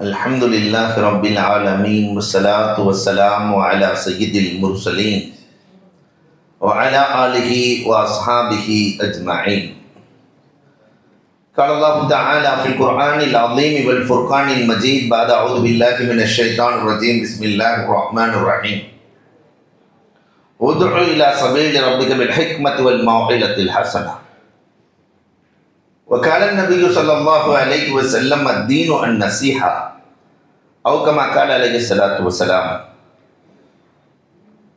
الحمد لله رب العالمين والصلاة والسلام على سيد المرسلين وعلى آله وأصحابه أجمعين قال الله تعالى في القرآن العظيم والفرقان المجيد بعد أعوذ بالله من الشيطان الرجيم بسم الله الرحمن الرحيم ادع إلى سبيل ربك بالحكمة والموعظة الحسنة وقال النبي صلى الله عليه وسلم الدين النصيحة أو كما قال عليه الصلاة والسلام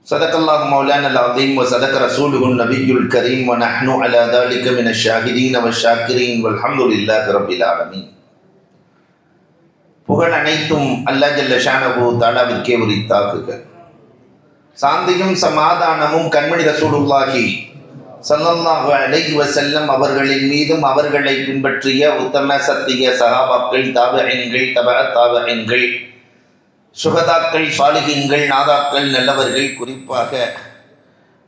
صدق الله مولانا العظيم وصدق رسوله النبي الكريم ونحن على ذلك من الشاهدين والشاكرين والحمد لله رب العالمين புகழ் அனைத்தும் அல்லா ஜல்ல ஷானபு தாலாவிற்கே உரித்தாக்குக சாந்தியும் சமாதானமும் கண்மணி ரசூலுல்லாஹி சல்லல்லாஹு அலைஹி செல்லம் அவர்களின் மீதும் அவர்களை பின்பற்றிய உத்தம சத்திய சகாபாக்கள் தாபகங்கள் தபக தாபகங்கள் சுகதாக்கள் சாலிகங்கள் நாதாக்கள் நல்லவர்கள். குறிப்பாக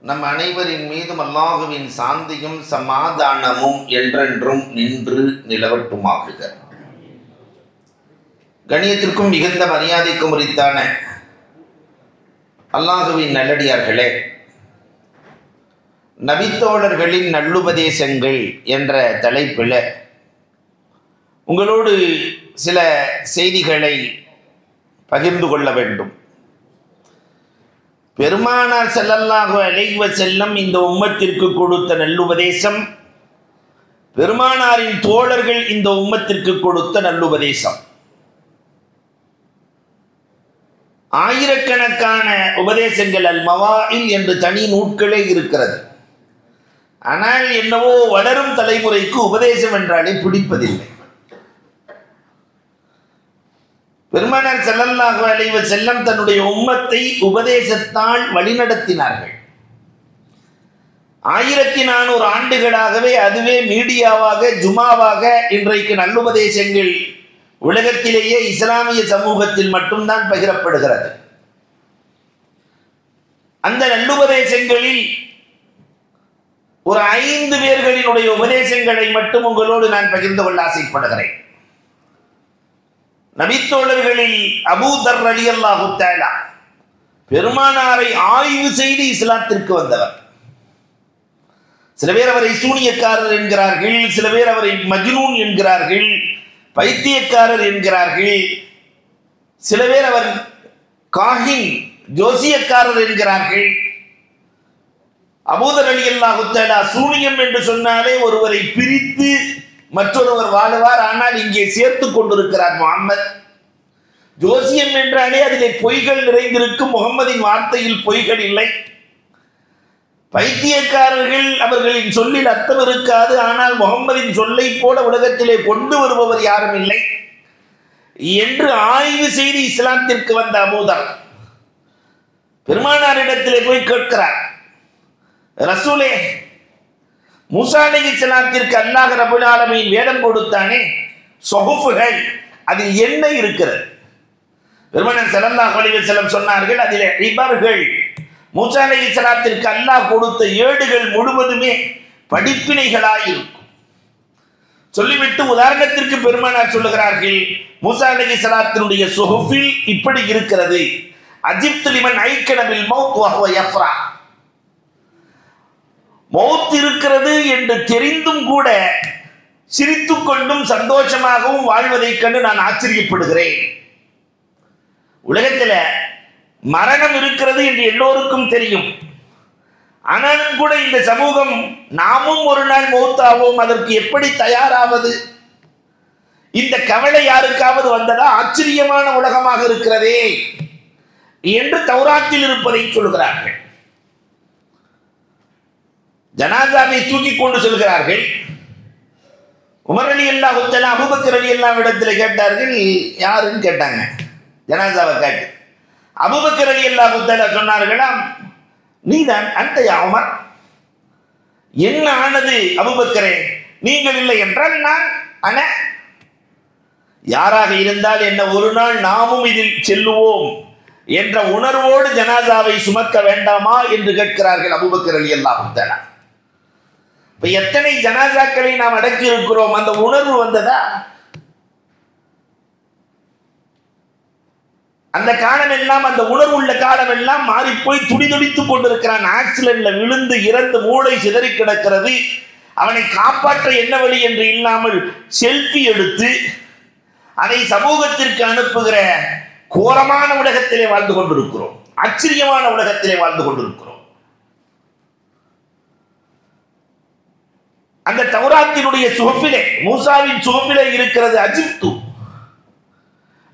நம் அனைவரின் மீதும் அல்லாஹுவின் சாந்தியும் சமாதானமும் என்றென்றும் நின்று நிலவட்டுமாகுக. கணியத்திற்கும் மிகுந்த மரியாதைக்கும் உரித்தான அல்லாஹுவின் நல்லடியார்களே நபித்தோழர்களின் நல்லுபதேசங்கள் என்ற தலைப்பில் உங்களோடு சில செய்திகளை பகிர்ந்து கொள்ள வேண்டும். பெருமானார் செல்லல்லாக அலைவ செல்லம் இந்த உம்மத்திற்கு கொடுத்த நல்லுபதேசம் பெருமானாரின் தோழர்கள் இந்த உம்மத்திற்கு கொடுத்த நல்லுபதேசம். ஆயிரக்கணக்கான உபதேசங்கள் அல் மவாயில் என்று தனி நூட்களே இருக்கிறது. ஆனால் என்னவோ வளரும் தலைமுறைக்கு உபதேசம் என்றாலே பிடிப்பதில்லை. பெருமானார் செல்லல்லாக அலைவ செல்லம் தன்னுடைய உம்மத்தை உபதேசத்தால் வழிநடத்தினார்கள். ஆயிரத்தி நானூறு ஆண்டுகளாகவே அதுவே மீடியாவாக ஜுமாவாக இன்றைக்கு நல்லுபதேசங்கள் உலகத்திலேயே இஸ்லாமிய சமூகத்தில் மட்டும்தான் பகிரப்படுகிறது. அந்த நல்லுபதேசங்களில் ஒரு ஐந்து பேர்களினுடைய உபதேசங்களை மட்டும் உங்களோடு நான் பகிர்ந்து கொள்ள ஆசைப்படுகிறேன். நபித்தோழர்களில் அபூதர் அலி அல்லாஹு தேலா பெருமானாரை ஆய்வு செய்து இஸ்லாத்திற்கு வந்தவர். சில பேர் அவரை சூனியக்காரர் என்கிறார்கள் சில பேர் அவரை மஜ்னூன் என்கிறார்கள் பைத்தியக்காரர் என்கிறார்கள் சில பேர் அவர் காஹின் ஜோசியக்காரர் என்கிறார்கள் அபூதர் அலி அல்லாஹுத்தலா சூனியம் என்று சொன்னாலே ஒருவரை பிரித்து மற்றொருவர் வாழுவார். ஆனால் இங்கே சேர்த்து கொண்டிருக்கிறார் முகம்மது ஜோசியம் என்றாலே அதிலே பொய்கள் நிறைந்திருக்கும். முகம்மதின் வார்த்தையில் பொய்கள் இல்லை. பைத்தியக்காரர்கள் அவர்களின் சொல்லில் அர்த்தம் இருக்காது. ஆனால் முகம்மதின் சொல்லை போல உலகத்திலே கொண்டு வருபவர் யாரும் இல்லை. என்று ஆய்வு செய்து இஸ்லாத்திற்கு வந்த அபூதர். பெருமானாரிடத்திலே போய் கேட்கிறார். ரசூலே மூசா அலி இஸ்லாத்திற்கு அல்லாஹ் ரபுல் ஆலமின் வேதம் கொடுத்தானே சொகுப்புகள் அதில் என்ன இருக்கிறது? பெருமனன் செல்லல்லாஹ் அலிவசலம் சொன்னார்கள் அதில் இபர்கள் மூசா அலி அல்லாஹ் கொடுத்த ஏடுகள் முழுவதுமே படிப்பினைகளாயிருக்கும் சொல்லிவிட்டு உதாரணத்திற்கு பெருமானார் சொல்லுகிறார்கள் மூசா அலி இஸ்லாத்தினுடைய சொகுஃபில் இப்படி இருக்கிறது அஜித் லிமன் ஐக்கனவில் மவுத் வஹ்வ யஃப்ரா. மௌத் இருக்கிறது என்று தெரிந்தும் கூட சிரித்து கொண்டும் சந்தோஷமாகவும் வாழ்வதைக் கண்டு நான் ஆச்சரியப்படுகிறேன். உலகத்தில் மரணம் இருக்கிறது என்று எல்லோருக்கும் தெரியும். ஆனாலும் கூட இந்த சமூகம் நாமும் ஒரு நாள் மௌத்தாவோம் அதற்கு எப்படி தயாராவது? இந்த கவலை யாருக்காவது வந்ததா? ஆச்சரியமான உலகமாக இருக்கிறதே என்று தௌராத்தில் இருப்பதை சொல்கிறார்கள். ஜனாதாவை தூக்கி கொண்டு செல்கிறார்கள். உமர் அலி அல்லா ஹுத்தலா அபுபக்கர் அலி அல்லா இடத்துல கேட்டார்கள் யாருன்னு கேட்டாங்க. ஜனாசாவை கேட்டு. அபுபக்கர் அலி அல்லா ஹுத்தலா சொன்னார்களாம் நீதான் அந்த உமர். என்ன ஆனது அபுபக்கரே? நீங்கள் இல்லை என்றால் நான் அன. யாராக இருந்தால் என்ன ஒரு நாள் நாமும் இதில் செல்லுவோம் என்ற உணர்வோடு ஜனாதாவை சுமக்க வேண்டாமா? என்று கேட்கிறார்கள் அபுபக்கர் அலி அல்லா இப்ப எத்தனை ஜனாசாக்களை நாம் அடக்கி இருக்கிறோம் அந்த உணர்வு வந்ததா? அந்த காலம் எல்லாம் அந்த உணர்வு உள்ள காலம் எல்லாம் மாறி போய் துடிதுடித்துக் கொண்டிருக்கிறான். ஆக்சிடென்ட்ல விழுந்து இறந்து மூளை சிதறி கிடக்கிறது. அவனை காப்பாற்ற என்ன வழி என்று இல்லாமல் செல்ஃபி எடுத்து அதை சமூகத்திற்கு அனுப்புகிற கோரமான உலகத்திலே வாழ்ந்து கொண்டிருக்கிறோம். ஆச்சரியமான உலகத்திலே வாழ்ந்து கொண்டிருக்கிறோம். அந்த தௌராத்தினுடைய சுகப்பிலே மூசாவின் சுகப்பிலே இருக்கிறது அஜிப்து.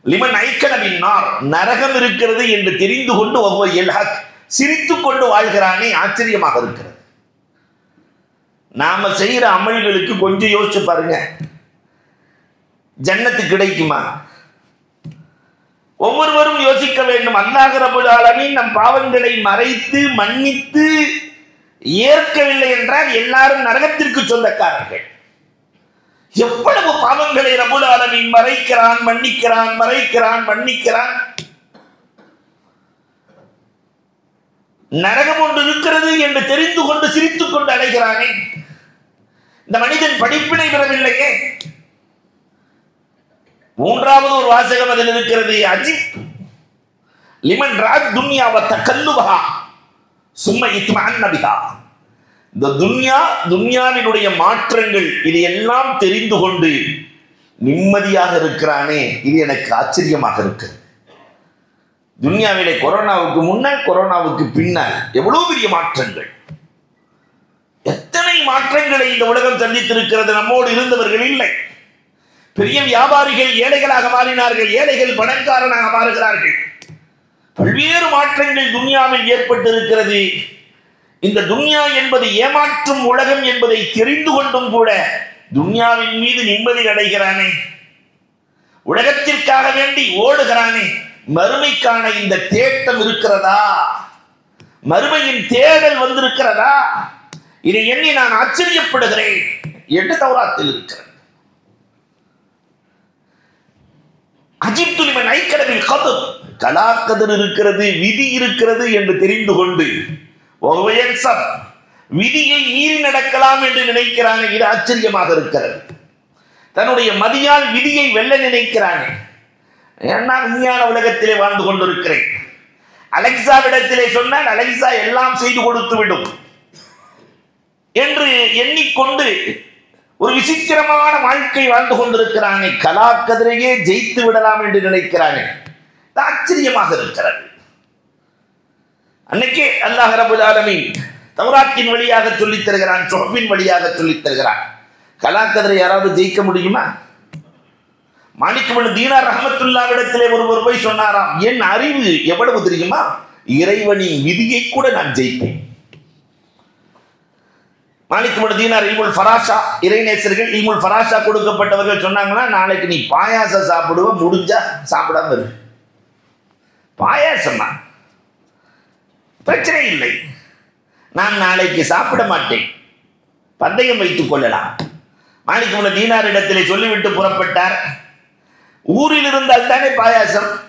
லிமன் ஐக்கனவின் நார் நரகம் இருக்கிறது என்று தெரிந்து கொண்டு ஒவ்வொரு எல்ஹக் சிரித்துக் கொண்டு வாழ்கிறானே ஆச்சரியமாக இருக்கிறது. நாம செய்யற அமல்களுக்கு கொஞ்சம் யோசிச்சு பாருங்க. ஜன்னத்து கிடைக்குமா? ஒவ்வொருவரும் யோசிக்க வேண்டும். அல்லாஹ் ரபுல் ஆலமின் நம் பாவங்களை மறைத்து மன்னித்து ஏற்கவில்லை என்றால் எல்லாரும் நரகத்திற்கு சொந்தக்காரர்கள். எவ்வளவு பாவங்களை ரபுல் ஆலமீன் மறைக்கிறான் மன்னிக்கிறான் மறைக்கிறான் மன்னிக்கிறான். நரகம் ஒன்று இருக்கிறது என்று தெரிந்து கொண்டு சிரித்துக் கொண்டு அடைகிறானே இந்த மனிதன் படிப்பினை பெறவில்லையே. மூன்றாவது ஒரு வாசகம் அதில் இருக்கிறது அஜித் லிமன் ராஜ் துன்யாவத்த கல்லுவகா சும்மா இத்மான் நபிகா இந்த துன்யா துன்யாவினுடைய மாற்றங்கள் இது எல்லாம் தெரிந்து கொண்டு நிம்மதியாக இருக்கிறானே இது எனக்கு ஆச்சரியமாக இருக்கு துன்யாவிலே கொரோனாவுக்கு முன்னால் கொரோனாவுக்கு பின்னால் எவ்வளவு பெரிய மாற்றங்கள். எத்தனை மாற்றங்களை இந்த உலகம் சந்தித்திருக்கிறது நம்மோடு இருந்தவர்கள் இல்லை. பெரிய வியாபாரிகள் ஏழைகளாக மாறினார்கள் ஏழைகள் பணக்காரனாக மாறுகிறார்கள். பல்வேறு மாற்றங்கள் துன்யாவில் ஏற்பட்டிருக்கிறது. இந்த துன்யா என்பது ஏமாற்றும் உலகம் என்பதை தெரிந்து கொண்டும் கூட துன்யாவின் மீது நிம்மதி அடைகிறானே. உலகத்திற்காக வேண்டி ஓடுகிறானே. மறுமைக்கான இந்த தேட்டம் இருக்கிறதா? மறுமையின் தேடல் வந்திருக்கிறதா? இதை எண்ணி நான் ஆச்சரியப்படுகிறேன் என்று தௌராத்தில் இருக்கிறது அஜிப்துலிமன் ஐக்கடவில் கதர். கலாக்கதிர் இருக்கிறது விதி இருக்கிறது என்று தெரிந்து கொண்டு விதியை மீறி நடக்கலாம் என்று நினைக்கிறாங்க. இது ஆச்சரியமாக இருக்கிறது. தன்னுடைய மதியால் விதியை வெல்ல நினைக்கிறானே ஏன்னா விஞ்ஞான உலகத்திலே வாழ்ந்து கொண்டிருக்கிறேன். அலெக்சாவிடத்திலே சொன்னால் அலெக்சா எல்லாம் செய்து கொடுத்து விடும் என்று எண்ணிக்கொண்டு ஒரு விசித்திரமான வாழ்க்கை வாழ்ந்து கொண்டிருக்கிறானே கலாக்கதிரையே ஜெயித்து விடலாம் என்று நினைக்கிறானே ஆச்சரியமாக இருக்கிறது. அன்னைக்கே அல்லாஹ் ரபுல் ஆலமீன் தௌராத்தின் வழியாக சொல்லித் தருகிறான் சொஹபின் வழியாக சொல்லித் தருகிறான். கலாக்கதிரை யாராவது ஜெயிக்க முடியுமா? மாணிக்கமன் தீனார் ரஹமத்துல்லாவிடத்திலே ஒருவர் போய் சொன்னாராம் என் அறிவு எவ்வளவு தெரியுமா? இறைவனின் விதியை கூட நான் ஜெயிப்பேன். மாலிக்குமன் தீனார் இல்முல் ஃபராஷா இறைநேசர்கள் இல்முல் ஃபராஷா கொடுக்கப்பட்டவர்கள் சொன்னாங்கன்னா நாளைக்கு நீ பாயாசம் சாப்பிடுவ முடிஞ்சா சாப்பிடாம இரு. பாயாசமா? பிரச்சனை இல்லை. நான் நாளைக்கு சாப்பிட மாட்டேன். பந்தயம் வைத்துக் கொள்ளலாம். மாணிக்கமுள்ள தீனார் இடத்திலே சொல்லிவிட்டு புறப்பட்டார். ஊரில் இருந்தால் தானே பாயாசம்?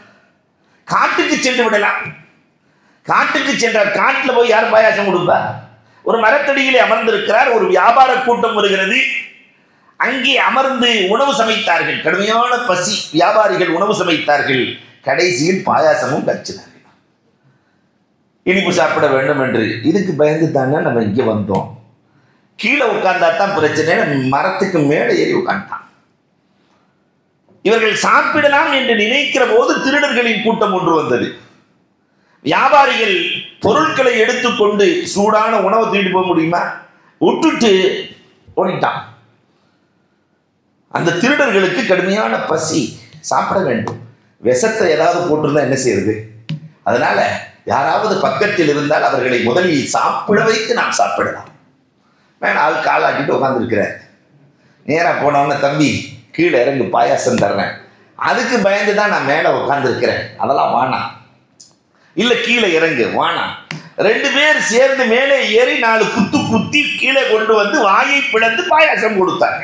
காட்டுக்கு சென்று விடலாம். காட்டுக்கு சென்றார் காட்டில் போய் யார் பாயாசம் கொடுப்பா? ஒரு மரத்தடியிலே அமர்ந்திருக்கிறார். ஒரு வியாபார கூட்டம் வருகிறது. அங்கே அமர்ந்து உணவு சமைத்தார்கள். கடுமையான பசி. வியாபாரிகள் உணவு சமைத்தார்கள். கடைசியில் பாயாசமும் கச்சினார்கள் இனிப்பு சாப்பிட வேண்டும் என்று இதுக்கு பயந்து தானே நம்ம இங்கே வந்தோம். கீழே உட்கார்ந்தா தான் பிரச்சனை மரத்துக்கு மேலே ஏறி உட்கார்ந்தான். இவர்கள் சாப்பிடலாம் என்று நினைக்கிற போது திருடர்களின் கூட்டம் ஒன்று வந்தது. வியாபாரிகள் பொருட்களை எடுத்துக்கொண்டு சூடான உணவை தூக்கிட்டு போக முடியுமா? விட்டுட்டு ஓடிட்டான். அந்த திருடர்களுக்கு கடுமையான பசி. சாப்பிட வேண்டும். விஷத்தை ஏதாவது போட்டிருந்தா என்ன செய்யறது? அதனால யாராவது பக்கத்தில் இருந்தால் அவர்களை முதலில் சாப்பிட வைத்து நாம் சாப்பிடலாம். வேணா ஆள் காலாட்டிட்டு உட்காந்துருக்கிறேன் நேராக போனவன தம்பி கீழே இறங்கு பாயாசம் தர்றேன். அதுக்கு பயந்து தான் நான் மேலே உட்காந்துருக்கிறேன் அதெல்லாம் வானாம் இல்லை கீழே இறங்கு வானா ரெண்டு பேர் சேர்ந்து மேலே ஏறி நாலு குத்து குத்தி கீழே கொண்டு வந்து வாயை பிளந்து பாயாசம் கொடுத்தாங்க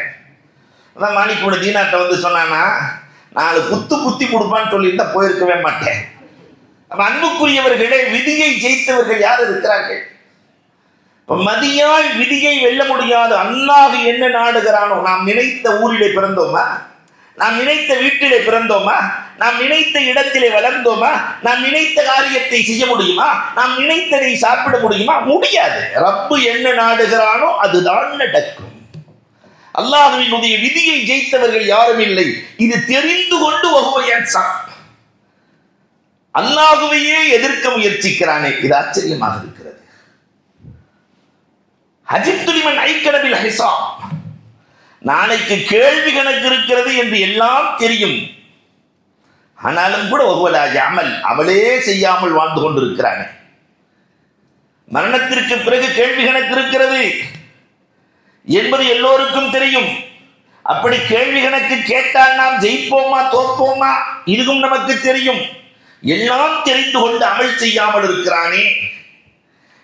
அதான் மாணிக்கூட தீனாட்ட வந்து சொன்னானா நாலு குத்து குத்தி கொடுப்பான்னு சொல்லியிருந்தா போயிருக்கவே மாட்டேன். அன்புக்குரியவர்களே விதியை ஜெயித்தவர்கள் யார் இருக்கிறார்கள்? இப்ப மதியால் விதியை வெல்ல முடியாது அல்லாஹ் என்ன நாடுகிறானோ நாம் நினைத்த ஊரிலே பிறந்தோமா? நாம் நினைத்த வீட்டிலே பிறந்தோமா? நாம் நினைத்த இடத்திலே வளர்ந்தோமா? நாம் நினைத்த காரியத்தை செய்ய முடியுமா? நாம் நினைத்ததை சாப்பிட முடியுமா? முடியாது. ரப்பு என்ன நாடுகிறானோ அதுதான் நடக்கும். அல்லாஹுவினுடைய விதியை ஜெயித்தவர்கள் யாரும் இல்லை. இது தெரிந்து கொண்டு வகுவையன் அல்லாஹுவையே எதிர்க்க முயற்சிக்கிறானே. இது ஆச்சரியமாக இருக்கிறது. ஹஜித்துலிமன் ஐக்கடவில் ஹிசாம் நாளைக்கு கேள்வி கணக்கு இருக்கிறது என்று எல்லாம் தெரியும். ஆனாலும் கூட ஒவ்வொரு அமல் அவளே செய்யாமல் வாழ்ந்து கொண்டிருக்கிறானே. மரணத்திற்கு பிறகு கேள்வி கணக்கு இருக்கிறது. என்பது எல்லோருக்கும் தெரியும். அப்படி கேள்வி கணக்கு கேட்டால் நாம் ஜெயிப்போமா தோற்போமா? இதுவும் நமக்கு தெரியும். எல்லாம் தெரிந்து கொண்டு அமல் செய்யாமல் இருக்கிறானே.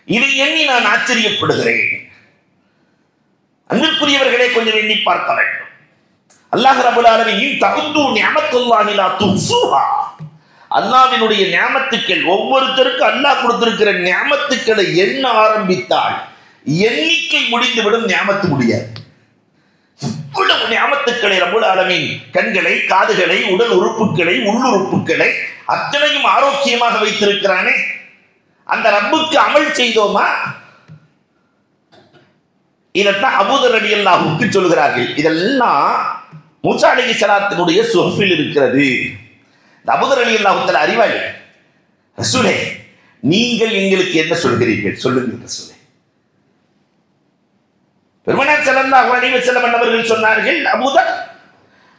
இதை எண்ணி நான் ஆச்சரியப்படுகிறேன். அன்பிற்குரியவர்களே கொஞ்சம் எண்ணி பார்க்க வேண்டும். அல்லாஹ் ரபுல் ஆலமீன் தகுந்து நியமத்துல்லாஹி துசூஹா அல்லாவினுடைய நியமத்துக்கள் ஒவ்வொருத்தருக்கும் அல்லாஹ் கொடுத்திருக்கிற நியமத்துக்களை எண்ண ஆரம்பித்தால் எண்ணிக்கை முடிந்துவிடும் ஞாபத்து முடியாது. இவ்வளவு நியமத்துக்களை ரபுல் ஆலமீன் கண்களை காதுகளை உடல் உறுப்புகளை உள்ளுறுப்புகளை அத்தனையும் ஆரோக்கியமாக வைத்திருக்கிறானே. அந்த ரப்புக்கு அமல் செய்தோமா? இதைத்தான் அபூதர் அலி அல்லாஹுக்கு சொல்கிறார்கள். இதெல்லாம் மூசா அலி சலாத்தினுடைய சொற்பில் இருக்கிறது. இந்த அபூதர் அலி அல்லாஹுத்தல் அறிவாளி ரசூலே நீங்கள் எங்களுக்கு என்ன சொல்கிறீர்கள்? சொல்லுங்கள் ரசூலே. பெருமனார் செல்லல்லாஹு அலைஹி வஸல்லம் அவர்கள் சொன்னார்கள் அபுதர்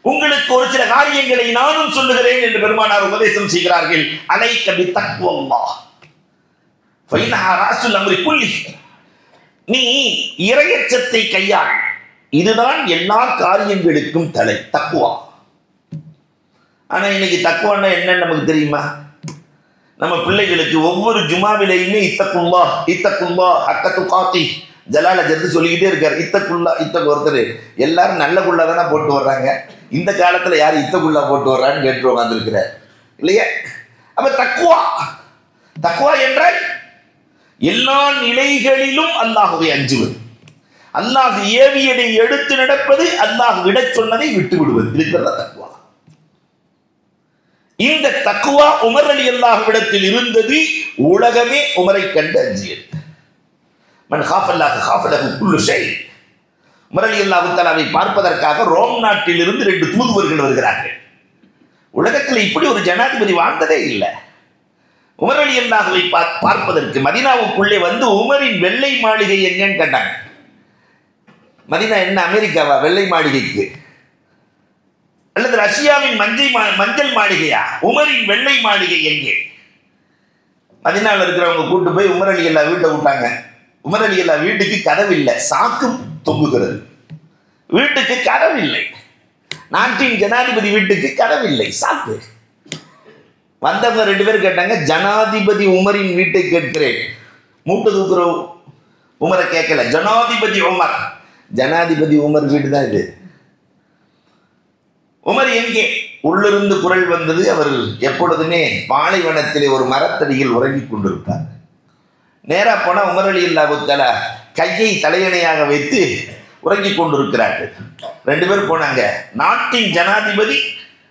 உங்களுக்கு ஒரு சில காரியங்களை நானும் சொல்லுகிறேன் என்று பெருமானார் உபதேசம் செய்கிறார்கள். அலை கபி தக்குவம்மா ராசுல் நீ இரையச்சத்தை கையாள். இதுதான் எல்லா காரியங்களுக்கும் தலை தக்குவா ஆனா இன்னைக்கு தக்குவான்னா என்னன்னு நமக்கு தெரியுமா? நம்ம பிள்ளைகளுக்கு ஒவ்வொரு ஜுமாவிலையுமே இத்தக்கும்பா இத்தக்கும்பா அக்கத்து காத்தி ஜலால ஜெர்து சொல்லிக்கிட்டே இருக்காரு இத்தக்குள்ளா இத்தக்கு ஒருத்தர் எல்லாரும் நல்ல குள்ளா தானே போட்டு வர்றாங்க. இந்த காலத்துல யார் இத்தக்குள்ளா போட்டு வர்றான்னு கேட்டு உட்காந்துருக்கிறார் இல்லையா? அப்ப தக்குவா? தக்குவா என்றால் எல்லா நிலைகளிலும் அல்லாஹுவை அஞ்சுவது. அல்லாஹ் ஏவியதை எடுத்து நடப்பது அல்லாஹ் விட சொன்னதை விட்டு விடுவது. இருக்கிறதா தக்குவா? இந்த தக்குவா உமர் அலி அல்லாஹ்விடத்தில் இருந்தது உலகமே உமரை கண்டு அஞ்சியது. மன் ஹாஃபல்லாக ஹாஃபலகு குள்ளு ஷை முரளி அலி அல்லாஹு பார்ப்பதற்காக ரோம் நாட்டில் இருந்து ரெண்டு தூதுவர்கள் வருகிறார்கள். உலகத்தில் இப்படி ஒரு ஜனாதிபதி வாழ்ந்ததே இல்லை. உமர் அலி அல்லாஹுவை பார்ப்பதற்கு மதினாவுக்குள்ளே வந்து உமரின் வெள்ளை மாளிகை எங்கன்னு கேட்டாங்க. மதினா என்ன அமெரிக்காவா? வெள்ளை மாளிகைக்கு. அல்லது ரஷ்யாவின் மஞ்சள் மஞ்சள் மாளிகையா? உமரின் வெள்ளை மாளிகை எங்கே? மதினாவில் இருக்கிறவங்க கூட்டு போய் உமர் அலி அல்லா வீட்டை விட்டாங்க. உமர் அலி அல்லா வீட்டுக்கு கதவு இல்லை சாக்கு தொங்குகிறது. வீட்டுக்கு கதவு இல்லை. நாட்டின் ஜனாதிபதி வீட்டுக்கு கதவு இல்லை சாக்கு. வந்தவங்க ரெண்டு பேரும் கேட்டாங்க ஜனாதிபதி உமரின் வீட்டை கேட்கிறேன். மூட்டை தூக்குற உமரை கேட்கல ஜனாதிபதி உமர். ஜனாதிபதி உமர் வீடு தான் இது. உமர் எங்கே? உள்ளிருந்து குரல் வந்தது அவர் எப்பொழுதுமே பாலைவனத்திலே ஒரு மரத்தடியில் உறங்கிக் கொண்டிருப்பார். நேராக போன உமரளி அலி கையை தலையணையாக வைத்து உறங்கிக் கொண்டிருக்கிறார்கள். ரெண்டு பேர் போனாங்க. நாட்டின் ஜனாதிபதி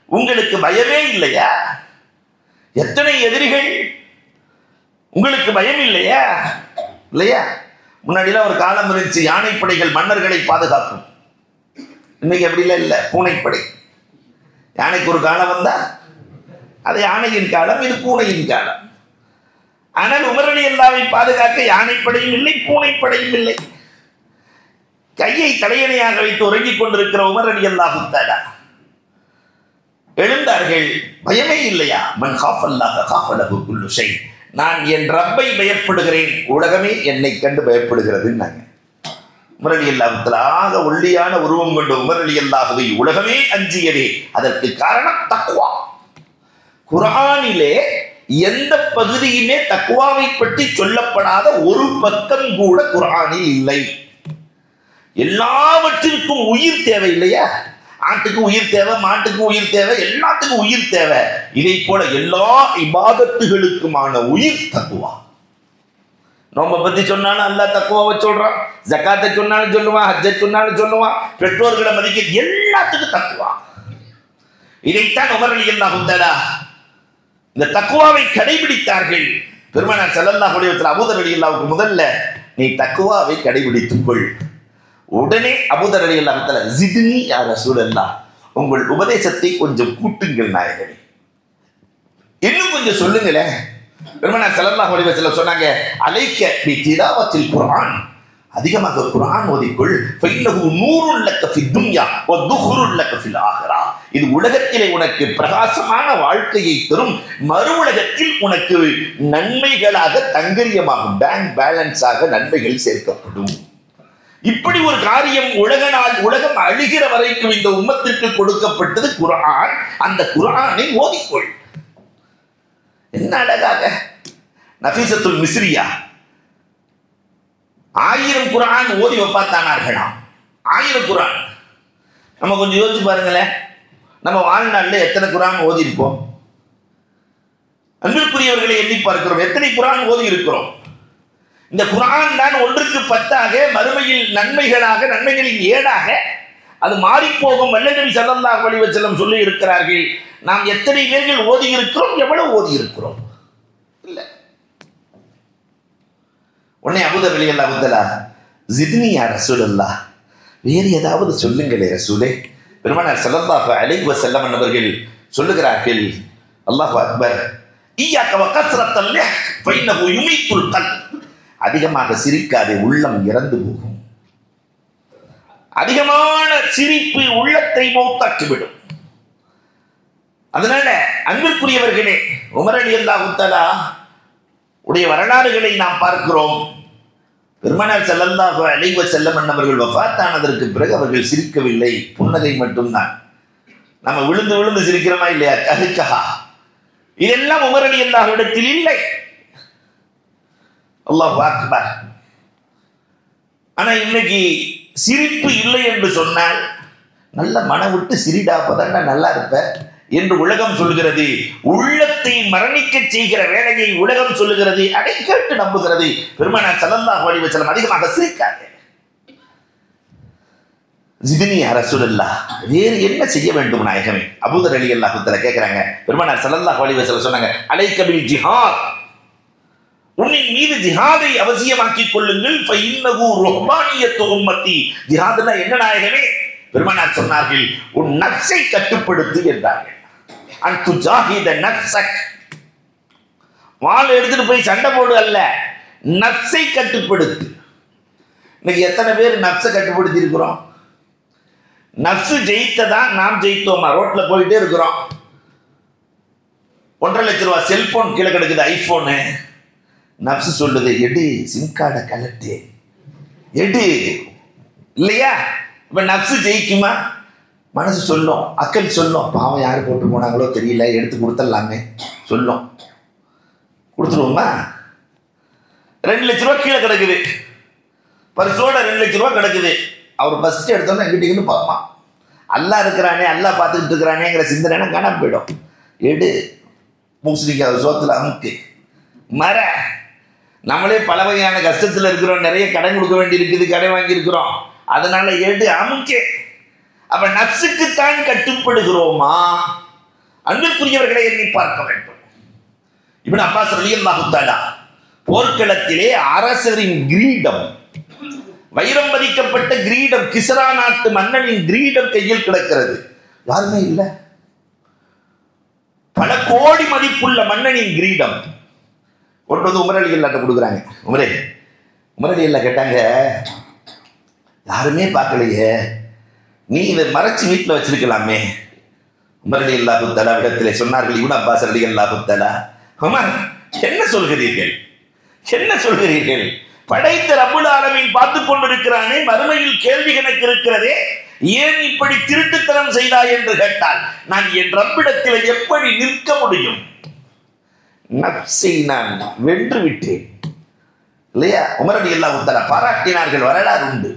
உங்களுக்கு பயமே இல்லையா? எத்தனை எதிரிகள்? உங்களுக்கு பயம் இல்லையா? இல்லையா? முன்னாடிலாம் ஒரு காலம் இருந்துச்சு யானைப்படைகள் மன்னர்களை பாதுகாக்கும். இன்னைக்கு அப்படிலாம் இல்லை பூனைப்படை. யானைக்கு ஒரு காலம் வந்தா அது யானையின் காலம் இது பூனையின் காலம். ஆனால் உமரணி அல்லாவை பாதுகாக்க யானைப்படையும் இல்லை பூனைப்படையும் இல்லை. கையை தலையணையாக வைத்து உறங்கிக் கொண்டிருக்கிற உமரணி அல்லாஹுத்தாடா எழுந்தார்கள் பயமே இல்லையா? மன் ஹாஃபல்லாக ஹாஃபலகு குல்லு செய் நான் என் ரப்பை பயப்படுகிறேன். உலகமே என்னை கண்டு பயப்படுகிறதுன்னாங்க. உமரலி அல்லாஹுத்தலாக ஒல்லியான உருவம் கொண்ட உமரலி அல்லாஹுவை உலகமே அஞ்சியதே. அதற்கு காரணம் தக்குவா குரானிலே எந்த பகுதியுமே தக்குவாவை பற்றி சொல்லப்படாத ஒரு பக்கம் கூட குரானில் இல்லை. எல்லாவற்றிற்கும் உயிர் தேவை இல்லையா? ஆட்டுக்கு உயிர் தேவை மாட்டுக்கு உயிர் தேவை எல்லாத்துக்கும் உயிர் தேவை. இதை போல எல்லா இபாதத்துகளுக்குமான உயிர் தக்குவா நோம்ப பத்தி சொன்னாலும் அல்லா தக்குவாவை சொல்றான் ஜக்காத்தை சொன்னாலும் சொல்லுவான் ஹஜ்ஜை சொன்னாலும் சொல்லுவான் பெற்றோர்களை மதிக்க எல்லாத்துக்கும் தக்குவா இதைத்தான் உமர் அலி இந்த தக்குவாவை கடைபிடித்தார்கள். பெருமனார் செல்லல்லா குடியத்தில் வஸல்லம் அபூதர் அலி அல்லாவுக்கு முதல்ல நீ தக்குவாவை கடைபிடித்துக் கொள். உடனே அபூதர் அலி அல்லாஹுத்தலா ஜிதினி யார் சூழல்லா உங்கள் உபதேசத்தை கொஞ்சம் கூட்டுங்கள் நாயகனே. இன்னும் கொஞ்சம் சொல்லுங்களேன். பெருமனார் செல்லல்லா அலைஹி சொன்னாங்க அலைக்க நீ திலாவத்தில் குரான் அதிகமாக குரான் ஓதிக்குள் நூறு லக்க ஃபி துன்யா வ துஹுருன் லக்க ஃபில் ஆகிறா இது உலகத்திலே உனக்கு பிரகாசமான வாழ்க்கையை தரும். மறு உலகத்தில் உனக்கு நன்மைகளாக தங்கரியமாகும். பேங்க் பேலன்ஸாக நன்மைகள் சேர்க்கப்படும். இப்படி ஒரு காரியம் உலக நாள் உலகம் அழிகிற வரைக்கும் இந்த உம்மத்திற்கு கொடுக்கப்பட்டது குரான் அந்த குரானை ஓதிக்கொள். என்ன அழகாக. நபீசத்துல் மிஸ்ரியா ஆயிரம் குரான் ஓதி வப்பாத்தானார்களாம். ஆயிரம் குரான் நம்ம கொஞ்சம் யோசிச்சு பாருங்களேன். நம்ம வாழ்நாளில் எத்தனை குரான் ஓதி இருப்போம் அன்பிற்குரியவர்களை எண்ணி பார்க்கிறோம். எத்தனை குரான் ஓதி இருக்கிறோம் இந்த குரான் தான் ஒன்றுக்கு பத்தாக மறுமையில் நன்மைகளாக நன்மைகளின் ஏடாக அது மாறிப்போகும் வல்லநபி ஸல்லல்லாஹு அலைஹி செல்லம் சொல்லி இருக்கிறார்கள் நாம் எத்தனை பேர்கள் ஓதி இருக்கிறோம் எவ்வளவு ஓதி இருக்கிறோம் இல்லை. உடனே அபுத வெளியில் அபுதலா ஜித்னியா ரசூலல்லா வேறு ஏதாவது சொல்லுங்களே ரசூலே. பெருமானார் ஸல்லல்லாஹு அலைவ செல்லம் அவர்கள் சொல்லுகிறார்கள் அல்லாஹ் அக்பர் ஈயாக்க அதிகமாக சிரிக்காதே உள்ளம் இறந்து போகும். அதிகமான சிரிப்பு உள்ளத்தை மௌத்தாக்கிவிடும் அதனால அன்பிற்குரியவர்களே உமர் அலி அல்லாஹு உடைய வரலாறுகளை நாம் பார்க்கிறோம். பெருமனார் ஸல்லல்லாஹு அழைவ வஸல்லம் அவர்கள் வஃத்தானதற்கு பிறகு அவர்கள் சிரிக்கவில்லை. புன்னகை மட்டும்தான். நம்ம விழுந்து விழுந்து சிரிக்கிறோமா இல்லையா? கஹுக்கஹா இதெல்லாம் உமரணி அலி அல்லாஹ்விடத்தில் இல்லை. அல்லாஹ் அக்பர். ஆனா இன்னைக்கு சிரிப்பு இல்லை என்று சொன்னால் நல்ல மனம் விட்டு சிரிடாப்பதாண்டா நல்லா இருப்பேன் என்று உலகம் சொல்லுகிறது. உள்ளத்தை மரணிக்க செய்கிற வேலையை உலகம் சொல்லுகிறது. அதை கேட்டு நம்புகிறது. பெருமனார் ஸல்லல்லாஹு வடிவ வஸல்லம் அதிகமாக சிரிக்காது. ஜிதினி அரசுல்லா வேறு என்ன செய்ய வேண்டும் நாயகமே? அபூதர் அலி அல்லாஹ் கேட்கிறாங்க. பெருமனார் ஸல்லல்லாஹு அலைஹி சொன்னாங்க அலைக்கபில் ஜிஹாத். உன்னின் மீது ஜிஹாதை அவசியமாக்கிக் கொள்ளுங்கள். ஃபைன்னஹு ருஹ்பானியத்து உம்மத்தி. ஜிஹாதுனா என்ன நாயகமே? பெருமனார் சொன்னார்கள் உன் நச்சை கட்டுப்படுத்து என்றார்கள். அன் துஜாஹித நப்சக் வாள் எடுத்துட்டு போய் சண்டை போடு அல்ல நப்சை கட்டுப்படுத்து. இன்னைக்கு எத்தனை பேர் நப்சை கட்டுப்படுத்தி இருக்கிறோம் நப்சு ஜெயித்ததா நாம் ஜெயித்தோமா? ரோட்ல போயிட்டே இருக்கிறோம். ஒன்றரை லட்ச ரூபா செல்போன் கீழே கிடக்குது ஐபோனு. நப்சு சொல்லுது எடு சிம் கார்டை கலட்டு எடு. இல்லையா? இப்ப நப்சு ஜெயிக்குமா? மனசு சொல்லும் அக்கல் சொல்லும். பாவம் யார் போட்டு போனாங்களோ தெரியல எடுத்து கொடுத்துடலாமே. சொல்லும். கொடுத்துருவோமா? ரெண்டு லட்ச ரூபா கீழே கிடக்குது. பரிசோட ரெண்டு லட்ச ரூபா கிடக்குது. அவர் ஃபஸ்ட்டு எடுத்தோன்னே எங்கிட்டீங்கன்னு பார்ப்பான். அல்லா இருக்கிறானே அல்லா பார்த்துக்கிட்டு இருக்கிறானேங்கிற சிந்தனை காணாம போயிடும். எடு. பூசணிக்காய் சோத்தில் அமுக்கு. மர நம்மளே பல வகையான கஷ்டத்தில் இருக்கிறோம். நிறைய கடன் கொடுக்க வேண்டி இருக்குது கடன் வாங்கியிருக்கிறோம். அதனால் அதனால எடு அமுக்கே. அப்ப நப்சுக்குத்தான் கட்டுப்படுகிறோமா? அன்புக்குரியவர்களை எண்ணி பார்க்க வேண்டும். இப்படி அப்பா ரலியல்லாஹு தஆலா போர்க்களத்திலே அரசரின் கிரீடம் வைரம் பதிக்கப்பட்ட கிரீடம் கிசரா நாட்டு மன்னனின் கிரீடம் கையில் கிடக்கிறது. யாருமே இல்லை. பல கோடி மதிப்புள்ள மன்னனின் கிரீடம். கொண்டு வந்து உமரலி கொடுக்குறாங்க. உமரே உமரலி இல்ல கேட்டாங்க யாருமே பார்க்கலையே. நீ இதை மறைச்சு வீட்டில் வச்சிருக்கலாமே. உமரலி அல்லாஹு தலா இடத்திலே சொன்னார்கள் இவன் அப்பாஸ் அலி அல்லாஹு தலா உமர் என்ன சொல்கிறீர்கள்? என்ன சொல்கிறீர்கள்? படைத்த ரபுல் ஆலமின் பார்த்து கொண்டிருக்கிறானே மறுமையில் கேள்வி கணக்கு இருக்கிறதே. ஏன் இப்படி திருட்டுத்தனம் செய்தாய் என்று கேட்டால் நான் என் ரப்பிடத்தில் எப்படி நிற்க முடியும்? நப்சை நான் வென்று விட்டேன். இல்லையா? உமரடி எல்லாம் உத்தர பாராட்டினார்கள் வரலாறு உண்டு.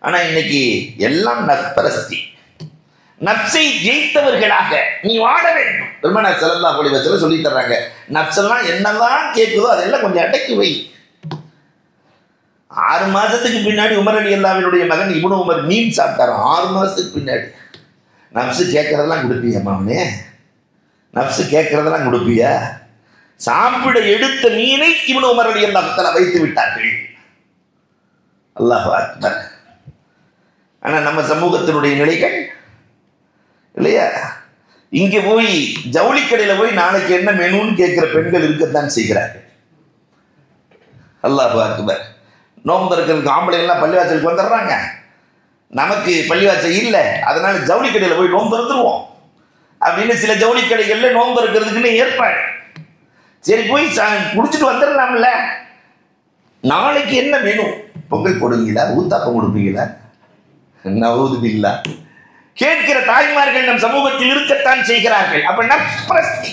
ஆனா இன்னைக்கு எல்லாம் நற்பரஸ்தி. நப்சை ஜெயித்தவர்களாக நீ வாட வேண்டும். பெருமனார் செல்லல்லா ஒளி வச்சல சொல்லி தர்றாங்க. நப்செல்லாம் என்னெல்லாம் கேட்குதோ அதெல்லாம் கொஞ்சம் அடக்கி வை. ஆறு மாசத்துக்கு பின்னாடி உமர் அலி அல்லாவினுடைய மகன் இவனு உமர் மீன் சாப்பிட்டாரு. ஆறு மாதத்துக்கு பின்னாடி. நப்சு கேட்கறதெல்லாம் கொடுப்பியா மாமனே? நப்சு கேட்கறதெல்லாம் கொடுப்பியா? சாப்பிட எடுத்த மீனை இவனு உமர் அலி அல்லாஹ் வைத்து விட்டார்கள். அல்லாஹ் அக்பர். ஆனால் நம்ம சமூகத்தினுடைய நிலைகள் இல்லையா? இங்கே போய் ஜவுளி கடையில் போய் நாளைக்கு என்ன மெனுன்னு கேட்குற பெண்கள் இருக்கத்தான் செய்கிறார்கள். அல்லாஹ் அக்பர். நோம்பு திறக்கிறதுக்கு ஆம்பளை எல்லாம் பள்ளிவாசலுக்கு வந்துடுறாங்க. நமக்கு பள்ளிவாசல் இல்லை அதனால ஜவுளி கடையில் போய் நோம்பு திறந்துருவோம் அப்படின்னு சில ஜவுளி கடைகளில் நோம்பு இருக்கிறதுக்குன்னு ஏற்பாடு. சரி போய் சா- குடிச்சிட்டு வந்துடலாம்ல. நாளைக்கு என்ன மெனு? பொங்கல் போடுவீங்களா? ஊத்தாப்பம் கொடுப்பீங்களா? நவூதுபில்லா. கேட்கிற தாய்மார்கள் நம் சமூகத்தில் இருக்கத்தான் செய்கிறார்கள். அப்ப நப்ரஸ்தி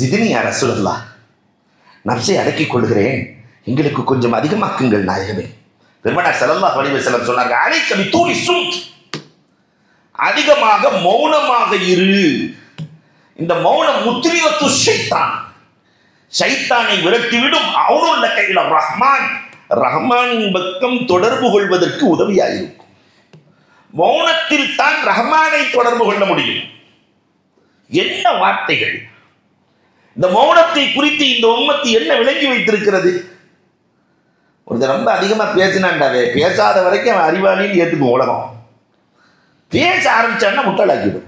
ஜிதினி அரசுல்லா நப்சை அடக்கிக் கொள்கிறேன். எங்களுக்கு கொஞ்சம் அதிகமாக்குங்கள் நாயகமே. பெருமனார் செலல்லா அலைஹி வஸல்லம் சொன்னார்கள் அலைக்கபி தூளி அதிகமாக மௌனமாக இரு. இந்த மௌனம் முத்திரிவத்து ஷைத்தான். ஷைத்தானை விரட்டிவிடும் அவனுள்ள கையில் ரஹ்மான். ரஹ்மானின் பக்கம் தொடர்பு கொள்வதற்கு உதவியாயிருக்கும். மௌனத்தில் தான் ரஹ்மானை தொடர்பு கொள்ள முடியும். என்ன வார்த்தைகள்? இந்த மௌனத்தை குறித்து இந்த உம்மத்து என்ன விளங்கி வைத்திருக்கிறது? ஒருத்தர் ரொம்ப அதிகமாக பேசினாண்டாவே பேசாத வரைக்கும் அவன் அறிவாளின்னு ஏற்றுக்கும் உலகம். பேச ஆரம்பிச்சான்னா முட்டாளாக்கிடும்.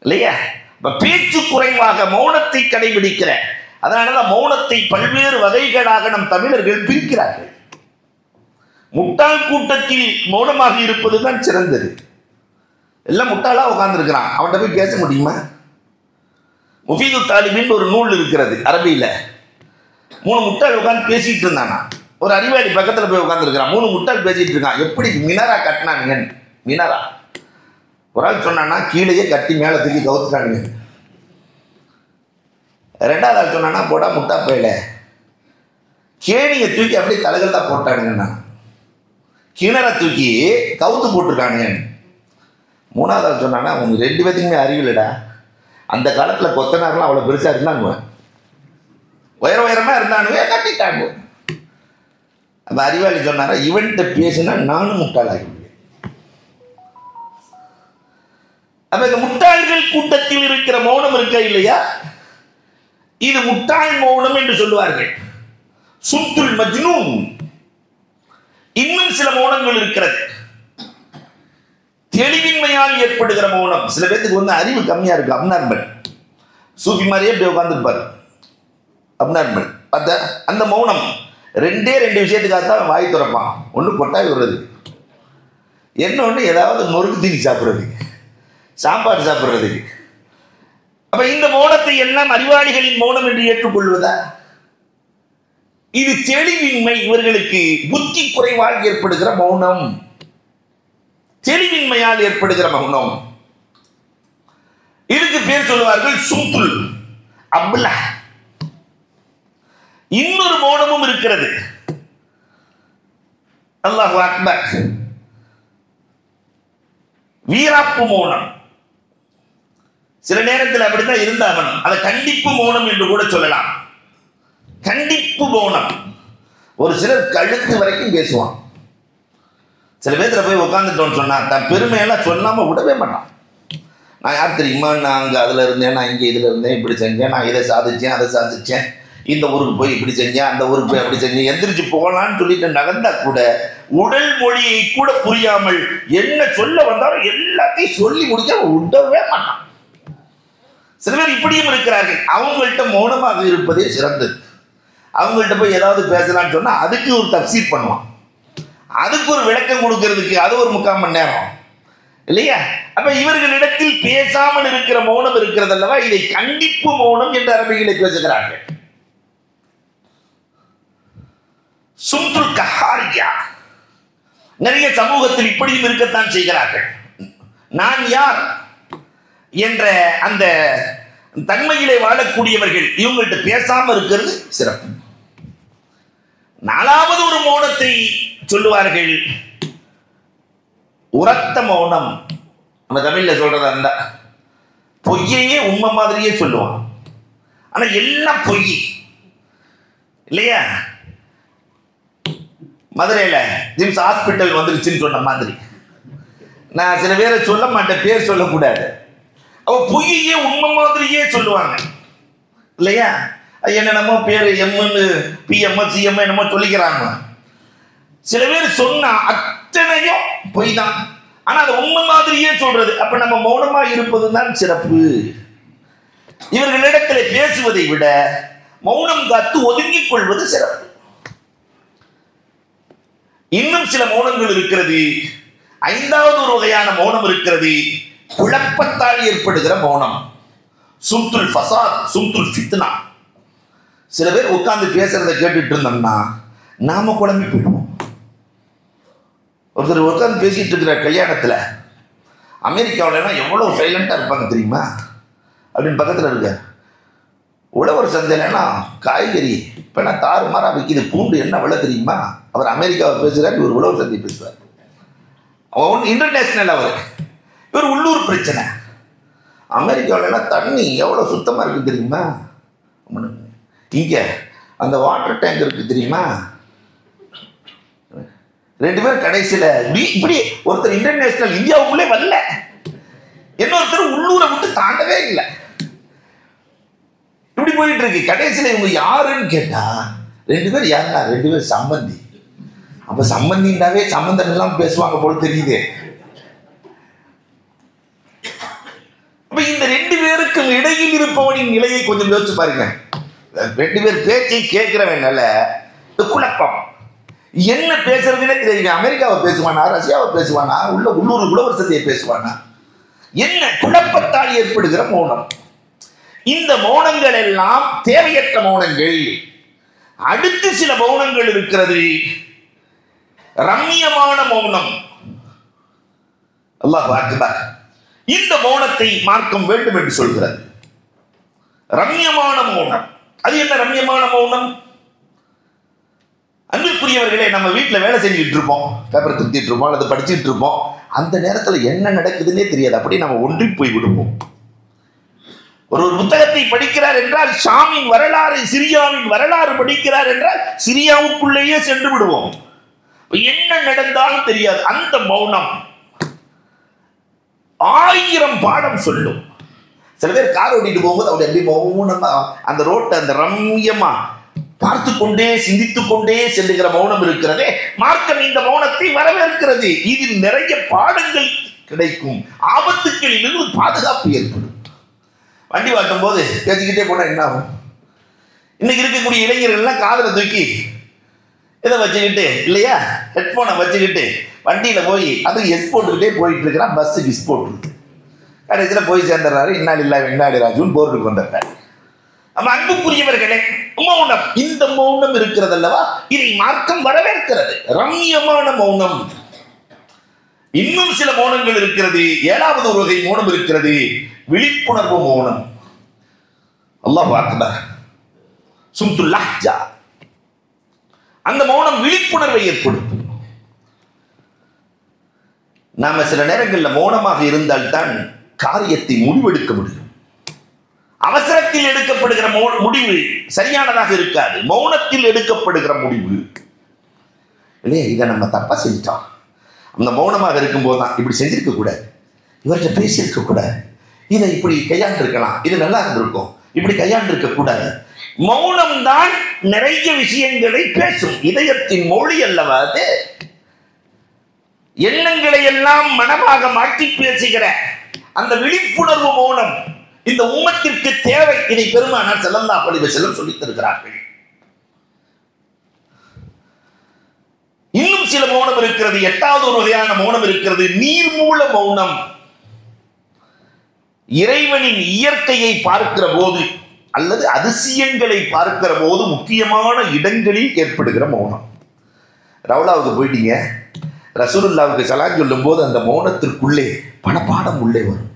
இல்லையா? இப்போ பேச்சு குறைவாக மௌனத்தை கடைபிடிக்கிற அதனால மௌனத்தை பல்வேறு வகைகளாக நம் தமிழர்கள் பிரிக்கிறார்கள். முட்டாள் கூட்டத்தில் மௌனமாக இருப்பதுதான் சிறந்தது. எல்லாம் முட்டாளா உட்கார்ந்துருக்கிறான். அவன்கிட்ட போய் பேச முடியுமா? முஃபீது தாலிபின் ஒரு நூல் இருக்கிறது அரபியில். மூணு முட்டாள் உட்காந்து பேசிட்டு இருந்தானா? ஒரு அறிவாளி பக்கத்தில் போய் உட்காந்துருக்கிறான் மூணு முட்டாள் பேசிட்டு இருக்கான். எப்படி மினாரா கட்டினானுங்க மினாரா. ஒரு ஆள் சொன்னான்னா கீழேயே கட்டி மேலே தூக்கி கவுத்துட்டானுங்க. ரெண்டாவது ஆள் சொன்னான்னா போடா முட்டா போயில. கேணியை தூக்கி அப்படியே தலைகள்தா போட்டானுங்கண்ணா கிணறை தூக்கி கவுத்து போட்டிருக்கானுங்க. மூணாவது ஆள் சொன்னான்னா உங்க ரெண்டு பேத்துக்குமே அறிவில்லடா. அந்த காலத்தில் கொத்தனார்லாம் அவ்வளோ பெருசாக இருந்தாங்க உயர உயரமாக இருந்தானுங்க கட்டிட்டாங்க. அந்த அறிவாளி சொன்னாரா இவன்கிட்ட பேசினா நானும் முட்டாளாகிவிடுவேன் அப்ப இந்த முட்டாள்கள் கூட்டத்தில் இருக்கிற மௌனம் இருக்கா இல்லையா? இது முட்டாள் மௌனம் என்று சொல்லுவார்கள். சுத்துல் மஜ்னூன். இன்னும் சில மௌனங்கள் இருக்கிறது. தெளிவின்மையால் ஏற்படுகிற மௌனம். சில பேத்துக்கு வந்து அறிவு கம்மியா இருக்கு அப்னார்மல் சூஃபி மாதிரியே இப்படி உட்காந்துருப்பாரு அப்னார்மல் அந்த அந்த மௌனம். ரெண்டே ரெண்டு விஷயத்துக்காக தான் வாய் திறப்பான். ஒன்று கொட்டாய் விடுறது. என்ன ஒன்று ஏதாவது நொறுக்கு தீனி சாப்பிட்றதுக்கு. சாப்பாடு சாப்பிட்றதுக்கு. அப்ப இந்த மௌனத்தை எல்லாம் அறிவாளிகளின் மௌனம் என்று ஏற்றுக்கொள்வதா இது தெளிவின்மை இவர்களுக்கு புத்தி குறைவால் ஏற்படுகிற மௌனம். தெளிவின்மையால் ஏற்படுகிற மௌனம். இதுக்கு பேர் சொல்லுவார்கள் சுந்துல் அப்ல இன்னொரு மௌனமும் இருக்கிறது. அல்லாஹ் அக்பர். வீராப்பு மௌனம். சில நேரத்தில் அப்படித்தான் இருந்தாகணும். அதை கண்டிப்பு மௌனம் என்று கூட சொல்லலாம். கண்டிப்பு மௌனம். ஒரு சிலர் கழுத்து வரைக்கும் பேசுவான். சில பேர்த்துல போய் உட்காந்துட்டோம்னு சொன்னா தன் பெருமையெல்லாம் சொல்லாம விடவே மாட்டான். நான் யார் தெரியுமா? நான் அங்கே அதில் இருந்தேன் நான் இங்கே இதில் இருந்தேன் இப்படி செஞ்சேன் நான் இதை சாதிச்சேன் அதை சாதிச்சேன் இந்த ஊருக்கு போய் இப்படி செஞ்சேன் அந்த ஊருக்கு போய் அப்படி செஞ்சேன் எந்திரிச்சு போகலான்னு சொல்லிட்டு நடந்தா கூட உடல் மொழியை கூட புரியாமல் என்ன சொல்ல வந்தாலும் எல்லாத்தையும் சொல்லி முடிக்க விடவே மாட்டான். சில பேர் இப்படியும் இருக்கிறார்கள். அவங்கள்ட்ட மௌனமாக இருப்பதே சிறந்தது. அவங்கள்ட்ட போய் ஏதாவது பேசலாம்னு சொன்னா அதுக்கு ஒரு தப்சீர் பண்ணுவான். அதுக்கு ஒரு விளக்கம் கொடுக்கறதுக்கு அது ஒரு முக்கால் மணி நேரம். இல்லையா? அப்ப இவர்களிடத்தில் பேசாமல் இருக்கிற மௌனம் இருக்கிறது அல்லவா? இதை கண்டிப்பு மௌனம் என்று அரபிகளை பேசுகிறார்கள். சுந்துல் கஹாரியா. நிறைய சமூகத்தில் இப்படியும் இருக்கத்தான் செய்கிறார்கள். நான் யார்? என்ற அந்த தன்மையிலே வாழக்கூடியவர்கள் இவங்கள்ட்ட பேசாம இருக்கிறது சிறப்பு. நாலாவது ஒரு மௌனத்தை சொல்லுவார்கள். உரத்த மௌனம். நம்ம தமிழ்ல சொல்றதா இருந்தா பொய்யையே உண்மை மாதிரியே சொல்லுவான். ஆனா எல்லாம் பொய். இல்லையா? மதுரையில ஜிம்ஸ் ஹாஸ்பிட்டல் வந்துருச்சுன்னு சொன்ன மாதிரி. நான் சில பேரை சொல்ல மாட்டேன் பேர் சொல்லக்கூடாது. அவ பொய்யே உண்மை மாதிரியே சொல்லுவாங்க. இல்லையா? என்னென்னமோ பேர் எம்னு பிஎம் சிஎம் என்னமோ சொல்லிக்கிறாங்க. சில பேர் சொன்னா அத்தனையும் பொய் தான். ஆனா அது உண்மை மாதிரியே சொல்றது. அப்ப நம்ம மௌனமா இருப்பது தான் சிறப்பு. இவர்களிடத்தில் பேசுவதை விட மௌனம் காத்து ஒதுங்கிக் கொள்வது சிறப்பு. இன்னும் சில மௌனங்கள் இருக்கிறது. ஐந்தாவது ஒரு வகையான மௌனம் இருக்கிறது. குழப்பத்தால் ஏற்படுகிற மௌனம். சும்துல் ஃபசாத் சும்துல் ஃபித்னா. சில பேர் உட்கார்ந்து பேசுறத கேட்டுட்டு இருந்தோம்னா நாம குழம்பி போயிடுவோம். ஒருத்தர் உட்காந்து பேசிட்டு இருக்கிற கல்யாணத்தில் அமெரிக்காவிலலாம் எவ்வளோ சைலண்ட்டாக இருப்பாங்க தெரியுமா? அப்படின்னு பக்கத்தில் இருக்க உழவர் சந்தையிலனா காய்கறி இப்போ நான் தாறுமாறா விற்கிது பூண்டு என்ன விலை தெரியுமா? அவர் அமெரிக்காவை பேசுகிறார் இவர் உழவர் சந்தை பேசுவார் அவன் இன்டர்நேஷ்னல் அவர். இவர் உள்ளூர் பிரச்சனை. அமெரிக்காவிலலாம் தண்ணி எவ்வளோ சுத்தமாக இருக்குது தெரியுமா? இங்கே அந்த வாட்டர் டேங்க் இருக்குது தெரியுமா? ரெண்டு பேரும் கடைசியில் இப்படி இப்படி ஒருத்தர் இன்டர்நேஷனல் இந்தியாவுக்குள்ளே வரல. இன்னொருத்தர் உள்ளூரை விட்டு தாண்டவே இல்லை. இப்படி போயிட்டு இருக்கு. கடைசியில் இவங்க யாருன்னு கேட்டா ரெண்டு பேர் யாருன்னா ரெண்டு பேர் சம்பந்தி. அப்போ சம்பந்தின்றாவே சம்பந்தன் எல்லாம் பேசுவாங்க போல தெரியுது. அப்ப இந்த ரெண்டு பேருக்கும் இடையில் இருப்பவனின் நிலையை கொஞ்சம் யோசிச்சு பாருங்க. ரெண்டு பேர் பேச்சை கேட்கிறவனால குழப்பம். என்ன பேசுறதுன்னு தெரியுங்க அமெரிக்காவை பேசுவானா ரஷ்யாவை பேசுவானா உள்ள உள்ளூர் உழவர் சந்தையை பேசுவானா? என்ன குழப்பத்தால் ஏற்படுகிற மௌனம்? இந்த மௌனங்கள் எல்லாம் தேவையற்ற மௌனங்கள். அடுத்து சில மௌனங்கள் இருக்கிறது. ரம்யமான மௌனம். அல்லாஹ் அக்பர். இந்த மௌனத்தை மார்க்கம் வேண்டும் என்று சொல்கிறது. ரம்யமான மௌனம். அது என்ன ரம்யமான மௌனம்? அன்பிற்குரியவர்களே நம்ம வீட்டில் வேலை செஞ்சுட்டு இருப்போம். பேப்பர் திருத்திட்டு இருப்போம் அல்லது படிச்சுட்டு இருப்போம். அந்த நேரத்தில் என்ன நடக்குதுன்னே தெரியாது. அப்படி நம்ம ஒன்றி போய் விடுவோம். ஒரு ஒரு புத்தகத்தை படிக்கிறார் என்றால் ஷாமின் வரலாறு சிரியாவின் வரலாறு படிக்கிறார் என்றால் சிரியாவுக்குள்ளேயே சென்று விடுவோம். என்ன நடந்தாலும் தெரியாது. அந்த மௌனம். ஆயிரம் பாடம் சொல்லும். சில பேர் கார் ஓட்டிட்டு போகும்போது அவர் எப்படி மௌனமா அந்த ரோட்டை அந்த ரம்யமா பார்த்து கொண்டே சிந்தித்து கொண்டே செல்லுகிற மௌனம் இருக்கிறதே மார்க்கம் இந்த மௌனத்தை வரவேற்கிறது. இதில் நிறைய பாடங்கள் கிடைக்கும். ஆபத்துக்களில் இருந்து பாதுகாப்பு ஏற்படும். வண்டி வாட்டும் போது பேசிக்கிட்டே போனா என்ன ஆகும் இன்னைக்கு இருக்கக்கூடிய இளைஞர்கள்லாம் காதலை தூக்கி இதை வச்சுக்கிட்டு இல்லையா? ஹெட்ஃபோனை வச்சுக்கிட்டு வண்டியில் போய் அதுவும் எஸ் போட்டுக்கிட்டே போயிட்டு இருக்கிறான் பஸ்ஸுக்கு இஸ் போட்டு கடைசியில் போய் சேர்ந்துடுறாரு. இன்னாடி இல்லை இன்னாடி ராஜுன்னு போர்டுக்கு வந்துடுறாரு. நம்ம அன்புக்குரியவர்களே மௌனம். இந்த மௌனம் இருக்கிறது அல்லவா இதை மார்க்கம் வரவேற்கிறது. ரம்யமான மௌனம். இன்னும் சில மௌனங்கள் இருக்கிறது. ஏழாவது ஒரு வகை மௌனம் இருக்கிறது. விழிப்புணர்வு மௌனம். அல்லாஹ் அக்பர். சும்துல் ஜா அந்த மௌனம் விழிப்புணர்வை ஏற்படுத்தும். நாம சில நேரங்களில் மௌனமாக இருந்தால்தான் காரியத்தை முடிவெடுக்க முடியும். அவசரத்தில் எடுக்கப்படுகிற முடிவு சரியானதாக இருக்காது. மௌனத்தில் எடுக்கப்படுகிற முடிவு. இல்லையா? இதை நம்ம தப்பா செஞ்சிட்டோம். அந்த மௌனமாக இருக்கும்போது தான் இப்படி செஞ்சிருக்க கூடாது. இவர்கிட்ட பேசியிருக்க கூடாது. இதை இப்படி கையாண்டு இருக்கலாம் இது நல்லா இருந்திருக்கும். இப்படி கையாண்டிருக்க கூடாது. மௌனம் தான் நிறைய விஷயங்களை பேசும். இதயத்தின் மொழி அல்லவா அது? எண்ணங்களை எல்லாம் மனமாக மாற்றி பேசுகிற அந்த விழிப்புணர்வு மௌனம் இந்த உம்மத்திற்கு தேவை. இதை பெருமானார் செல்லல்லா பழிவு செல்லம் சொல்லித்திருக்கிறார்கள். இன்னும் சில மௌனம் இருக்கிறது. எட்டாவது ஒரு வகையான மௌனம் இருக்கிறது. நீர்மூல மௌனம். இறைவனின் இயற்கையை பார்க்கிற போது அல்லது அதிசயங்களை பார்க்கிற போது முக்கியமான இடங்களில் ஏற்படுகிற மௌனம். ரவுலாவுக்கு போயிட்டீங்க. ரசூலுல்லாவுக்கு சலான் சொல்லும்போது அந்த மௌனத்திற்குள்ளே பணப்பாடம் உள்ளே வரும்.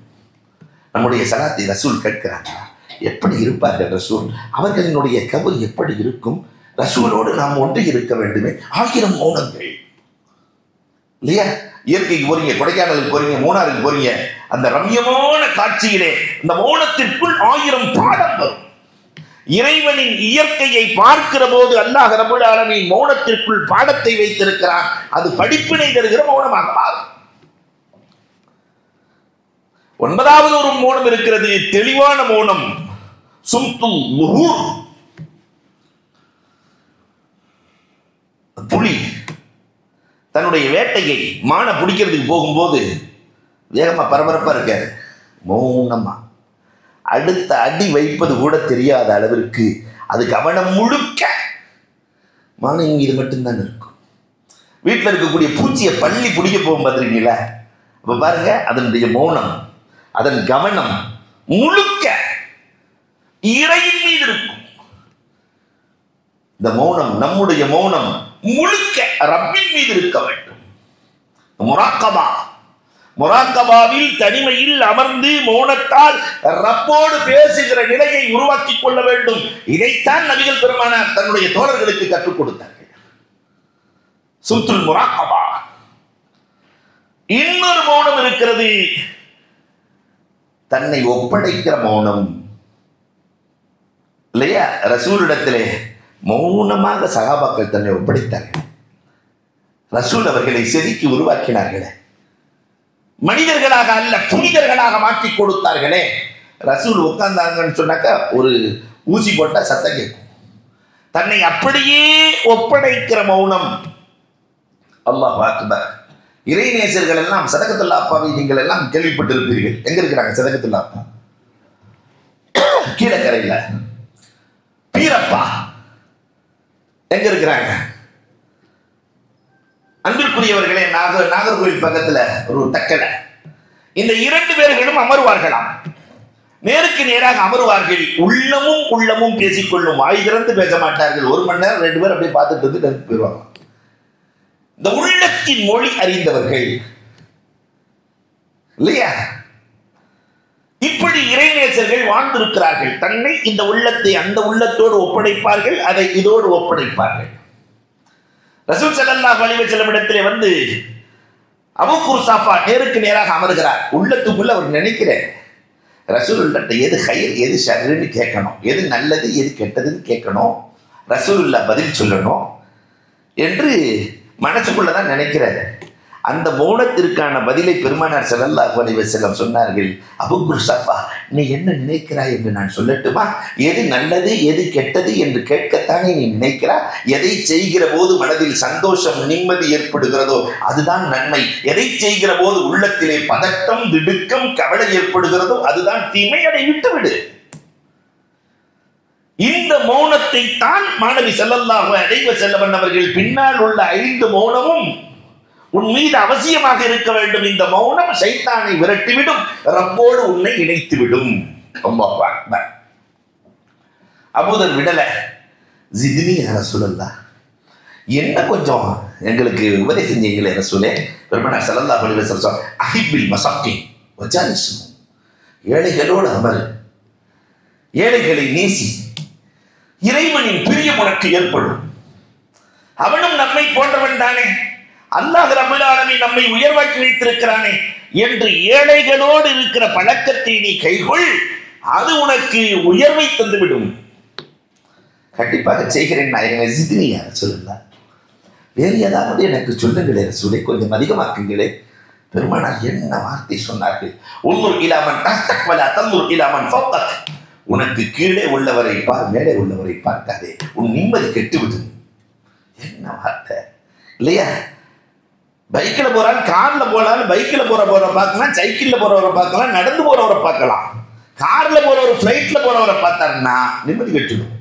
நம்முடைய சலாத்தை ரசூல் கேட்கிறாங்களா? எப்படி இருப்பார்கள் ரசூல்? அவர்களினுடைய கவு எப்படி இருக்கும்? ரசூலோடு நாம் ஒன்றி இருக்க வேண்டுமே? ஆயிரம் மௌனங்கள். இல்லையா? இயற்கைக்கு போறீங்க கொடைக்கானலுக்கு போறீங்க மூணாருக்கு போறீங்க. அந்த ரம்யமான காட்சியிலே இந்த மௌனத்திற்குள் ஆயிரம் பாடம் வரும். இறைவனின் இயற்கையை பார்க்கிற போது அல்லாஹ் ரபுல் மௌனத்திற்குள் பாடத்தை வைத்திருக்கிறான். அது படிப்பினை தருகிற மௌனமாக மாறும். ஒன்பதாவது ஒரு மௌனம் இருக்கிறது தெளிவான மௌனம் சும்து புலி. தன்னுடைய வேட்டையை மானை பிடிக்கிறதுக்கு போகும்போது வேகமாக பரபரப்பாக இருக்காரு. மௌனமா. அடுத்த அடி வைப்பது கூட தெரியாத அளவிற்கு அது கவனம் முழுக்க மானம் இது மட்டும்தான் இருக்கும். வீட்டில் இருக்கக்கூடிய பூச்சியை பள்ளி பிடிக்க போகும் பார்த்துருக்கீங்களா? அப்போ பாருங்க அதனுடைய மௌனம் அதன் கவனம் முழுக்க இறையின் மீது இருக்கும். இந்த மௌனம் நம்முடைய மௌனம் முழுக்க ரப்பின் மீது இருக்க வேண்டும். முராக்கபா. முராக்கபாவில் தனிமையில் அமர்ந்து மௌனத்தால் ரப்போடு பேசுகிற நிலையை உருவாக்கிக் கொள்ள வேண்டும். இதைத்தான் நபிகள் பெருமானார் தன்னுடைய தோழர்களுக்கு கற்றுக் கொடுத்தார்கள். சுத்துல் முராக்கபா. இன்னொரு மௌனம் இருக்கிறது. தன்னை ஒப்படைக்கிற மௌனம். இல்லையா? ரசூலிடத்திலே மௌனமாக சகாபாக்கள் தன்னை ஒப்படைத்தார்கள். ரசூல் அவர்களை செதுக்கி உருவாக்கினார்களே. மனிதர்களாக அல்ல புனிதர்களாக மாற்றி கொடுத்தார்களே. ரசூல் உட்கார்ந்தாங்கன்னு சொன்னாக்கா ஒரு ஊசி போட்டா சத்தம் கேட்கும். தன்னை அப்படியே ஒப்படைக்கிற மௌனம். அல்லாஹ் அக்பர். இறைநேசர்கள் எல்லாம் சதகத்துல்லா அப்பாவை நீங்கள் எல்லாம் கேள்விப்பட்டிருப்பீர்கள். எங்க இருக்கிறாங்க சதகத்துல்லா அப்பா கீழக்கரையில். பீரப்பா. எங்க இருக்கிறாங்க? அன்பிற்குரியவர்களே நாக நாகர்கோவில் பக்கத்துல ஒரு தக்கலை இந்த இரண்டு பேர்களும் அமருவார்களாம். நேருக்கு நேராக அமருவார்கள். உள்ளமும் உள்ளமும் பேசிக்கொள்ளும். வாய் திறந்து பேச மாட்டார்கள். ஒரு மணி நேரம் ரெண்டு பேர் அப்படியே பார்த்துட்டு வந்து நிறுத்தி போயிடுவாங்க. இந்த உள்ளத்தின் மொழி அறிந்தவர்கள் இல்லையா? இப்படி இறைநேசர்கள் வாழ்ந்திருக்கிறார்கள். தன்னை இந்த உள்ளத்தை அந்த உள்ளத்தோடு ஒப்படைப்பார்கள் அதை இதோடு ஒப்படைப்பார்கள். ரசூல் ஸல்லல்லாஹு அலைஹி செல்லமிடத்திலே இடத்திலே வந்து அபூ சாஃபா நேருக்கு நேராக அமர்கிறார். உள்ளத்துக்குள்ள அவர் நினைக்கிறார் ரசூலுல்லாட்ட எது ஹயர் எது ஷர்ன்னு கேட்கணும். எது நல்லது எது கெட்டதுன்னு கேட்கணும். ரசூலுல்லா பதில் சொல்லணும் என்று மனசுக்குள்ளதான் நினைக்கிறார். அந்த மௌனத்திற்கான பதிலை பெருமானார் செல்லல்லாஹு அலைவசலம் சொன்னார்கள் அபூ குர்சாஃபா நீ என்ன நினைக்கிறாய்? என்று நான் சொல்லட்டுமா? எது நல்லது எது கெட்டது என்று கேட்கத்தானே நீ நினைக்கிறா? எதை செய்கிற போது மனதில் சந்தோஷம் நிம்மதி ஏற்படுகிறதோ அதுதான் நன்மை. எதை செய்கிற போது உள்ளத்திலே பதட்டம் திடுக்கம் கவலை ஏற்படுகிறதோ அதுதான் தீமை. அதை விட்டுவிடு. இந்த மௌனத்தை தான் மாணவி செல்லல்லாக அலைஹி செல்லவன் அவர்கள் பின்னால் உள்ள ஐந்து மௌனமும் உன் மீது அவசியமாக இருக்க வேண்டும். இந்த மௌனம் சைத்தானை விரட்டிவிடும். ரப்போடு உன்னை இணைத்துவிடும். ரொம்ப அக்பர். அபூதர் விடல. ஜிதினி ரசூலல்லா என்ன கொஞ்சம் எங்களுக்கு உபதை செஞ்சீங்களே ரசூலே? பெருமனார் ஸல்லல்லாஹு அலைஹி வஸல்லம் அஹிபில் மசாக்கி வஜாலிசு ஏழைகளோடு அமர் ஏழைகளை நேசி. இறைவனின் பிரியம் உனக்கு ஏற்படும். அவனும் நம்மை போன்றவன் தானே. அல்லாஹ் ரபுலானவை நம்மை உயர்வாக்கி வைத்திருக்கிறானே என்று ஏழைகளோடு இருக்கிற பழக்கத்தை நீ கைகொள். அது உனக்கு உயர்வை தந்துவிடும். கண்டிப்பாக செய்கிறேன் நான். என்ன யார சொல்லல வேறு ஏதாவது எனக்கு சொல்லுங்களே சொல்லி கொஞ்சம் அதிகமாக்குங்களே. பெருமானார் என்ன வார்த்தை சொன்னார்கள்? உள்ளூர் இலாமன் தஸ்தக்வலா தல்லூர் இலாமன் ஃபௌகக் உனக்கு கீழே உள்ளவரை பார் மேலே உள்ளவரை பார்க்காதே. உன் நிம்மதி கெட்டுவிடும். என்ன வார்த்தை? இல்லையா? பைக்கில் போகிறான் காரில் போனாலும் பைக்கில் போற போகிறவரை பார்க்கலாம் சைக்கிள்ல போறவரை பார்க்கலாம் நடந்து போறவரை பார்க்கலாம். காரில் போறவர் ஃப்ளைட்டில் போறவரை பார்த்தாருன்னா நிம்மதி கெட்டுடும்.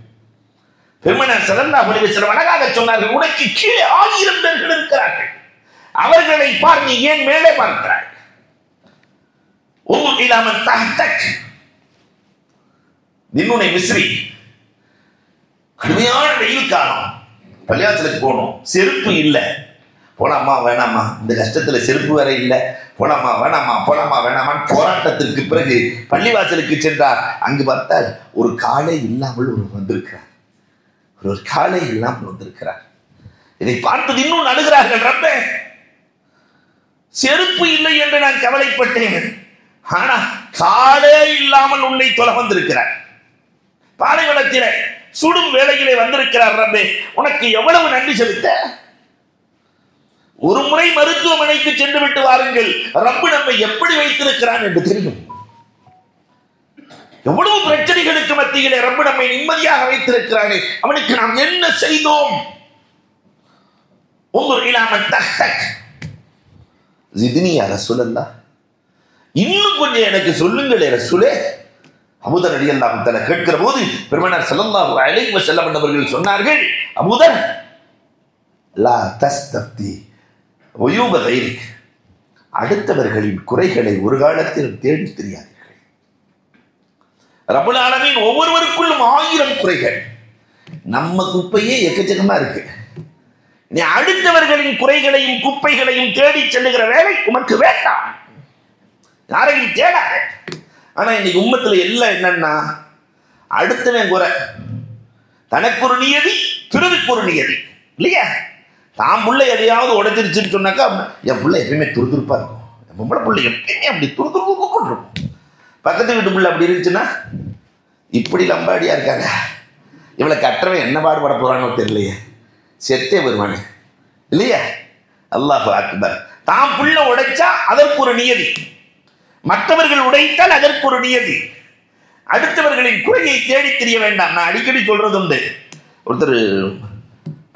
பெருமனார் சிறந்தா முடிவு சில அழகாக சொன்னார்கள் உனக்கு கீழே ஆயிரம் பேர்கள் இருக்கிறார்கள். அவர்களை பார் நீ ஏன் மேலே பார்க்கிறாய்? உங்கள் இல்லாமல் தகத்தக். நின்னுனை மிஸ்ரி கடுமையான வெயில் காலம். பள்ளியாச்சலுக்கு போகணும். செருப்பு இல்லை. போலாமா வேணாமா? இந்த கஷ்டத்தில் செருப்பு வேற இல்லை. போலாமா வேணாமா? போலாமா வேணாமான்னு போராட்டத்திற்கு பிறகு பள்ளிவாசலுக்கு சென்றார். அங்கு பார்த்தால் ஒரு காலை இல்லாமல் ஒரு வந்திருக்கிறார். ஒரு காலை இல்லாமல் வந்திருக்கிறார். இதை பார்த்தது இன்னும் நடுகிறார்கள் ரப்ப. செருப்பு இல்லை என்று நான் கவலைப்பட்டேன். ஆனா காலே இல்லாமல் உன்னை தொலை வந்திருக்கிறார். பாலைவனத்திலே சுடும் வேலையிலே வந்திருக்கிறார் ரப்பே. உனக்கு எவ்வளவு நன்றி செலுத்த? ஒரு முறை மருத்துவமனைக்கு சென்று விட்டு வாருங்கள். ரப்பு நம்மை எப்படி வைத்திருக்கிறான் என்று தெரியும். எவ்வளவு பிரச்சனைகளுக்கு மத்தியிலே ரப்பு நம்மை நிம்மதியாக வைத்திருக்கிறானே. அவனுக்கு நாம் என்ன செய்தோம்? உங்கள் இல்லாமல் தஹ்தக் ஜிதினி ரசூலல்லா. இன்னும் கொஞ்சம் எனக்கு சொல்லுங்களே ரசூலே. அமுதர் அடி அல்லாஹ் தலை கேட்கிற போது பெருமனார் செல்லல்லா அலைஹி செல்ல பண்ணவர்கள் சொன்னார்கள் அமுதர் லா தஸ்தப்தி ஒயூப கைரிக் அடுத்தவர்களின் குறைகளை ஒரு காலத்திலும் தேடி தெரியாதீர்கள். ரபுல் ஒவ்வொருவருக்குள்ளும் ஆயிரம் குறைகள். நம்ம குப்பையே எக்கச்சக்கமா இருக்கு. நீ அடுத்தவர்களின் குறைகளையும் குப்பைகளையும் தேடி செல்லுகிற வேலை உமக்கு வேண்டாம். யாரையும் தேடாத. ஆனா இன்னைக்கு உம்மத்துல எல்லாம் என்னன்னா அடுத்தவன் குறை. தனக்கு ஒரு நியதி பிறருக்கு ஒரு நியதி. இல்லையா? தான் புள்ள எதையாவது உடைச்சிருச்சுன்னு சொன்னாக்கா என் பிள்ளை எப்பயுமே துருதுருப்பா இருக்கும். என் பொம்பளை பிள்ளை எப்பயுமே அப்படி துருதுருப்பு இருக்கும். பக்கத்து வீட்டு பிள்ளை அப்படி இருந்துச்சுன்னா இப்படி லம்பாடியா இருக்காங்க. இவளை கட்டுறவன் என்ன பாடுபட போறானோ தெரியலையே. செத்தே வருவானு இல்லையா? அல்லாஹ் அக்பர். தான் புள்ள உடைச்சா அதற்கு ஒரு நியதி. மற்றவர்கள் உடைத்தால் அதற்கு ஒரு நியதி. அடுத்தவர்களின் குறையை தேடி தெரிய வேண்டாம். நான் அடிக்கடி சொல்றது உண்டு ஒருத்தர்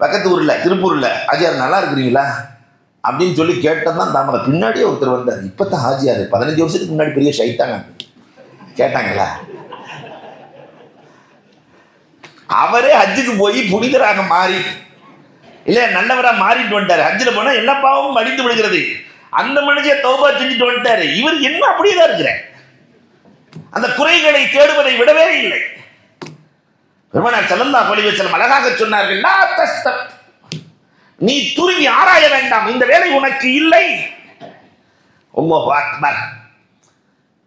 பக்கத்து ஊர்ல திருப்பூர்ல ஆஜியார் நல்லா இருக்கிறீங்களா? அப்படின்னு சொல்லி கேட்டதான் தாமரை. பின்னாடியே ஒருத்தர் வந்தார். இப்பதான் ஹாஜியார் பதினஞ்சு வருஷத்துக்கு முன்னாடி பெரிய ஷைட்டாங்க கேட்டாங்களா? அவரே ஹஜ்ஜுக்கு போய் புனிதராக மாறி இல்லை நல்லவராக மாறிட்டு வந்துட்டாரு. ஹஜ்ஜில் போனால் எல்லா பாவமும் அடித்து விடுகிறது அந்த மனுஷன் தௌபா செஞ்சுட்டு வந்துட்டாரு. இவர் என்ன அப்படியே தான் இருக்கிற அந்த குறைகளை தேடுவதை விடவே இல்லை. பெருமனார் செல்லந்தா அலைஹி செல்லும். அழகாக சொன்னார்கள் நீ துருவி ஆராய வேண்டாம். இந்த வேலை உனக்கு இல்லை. அக்பர்.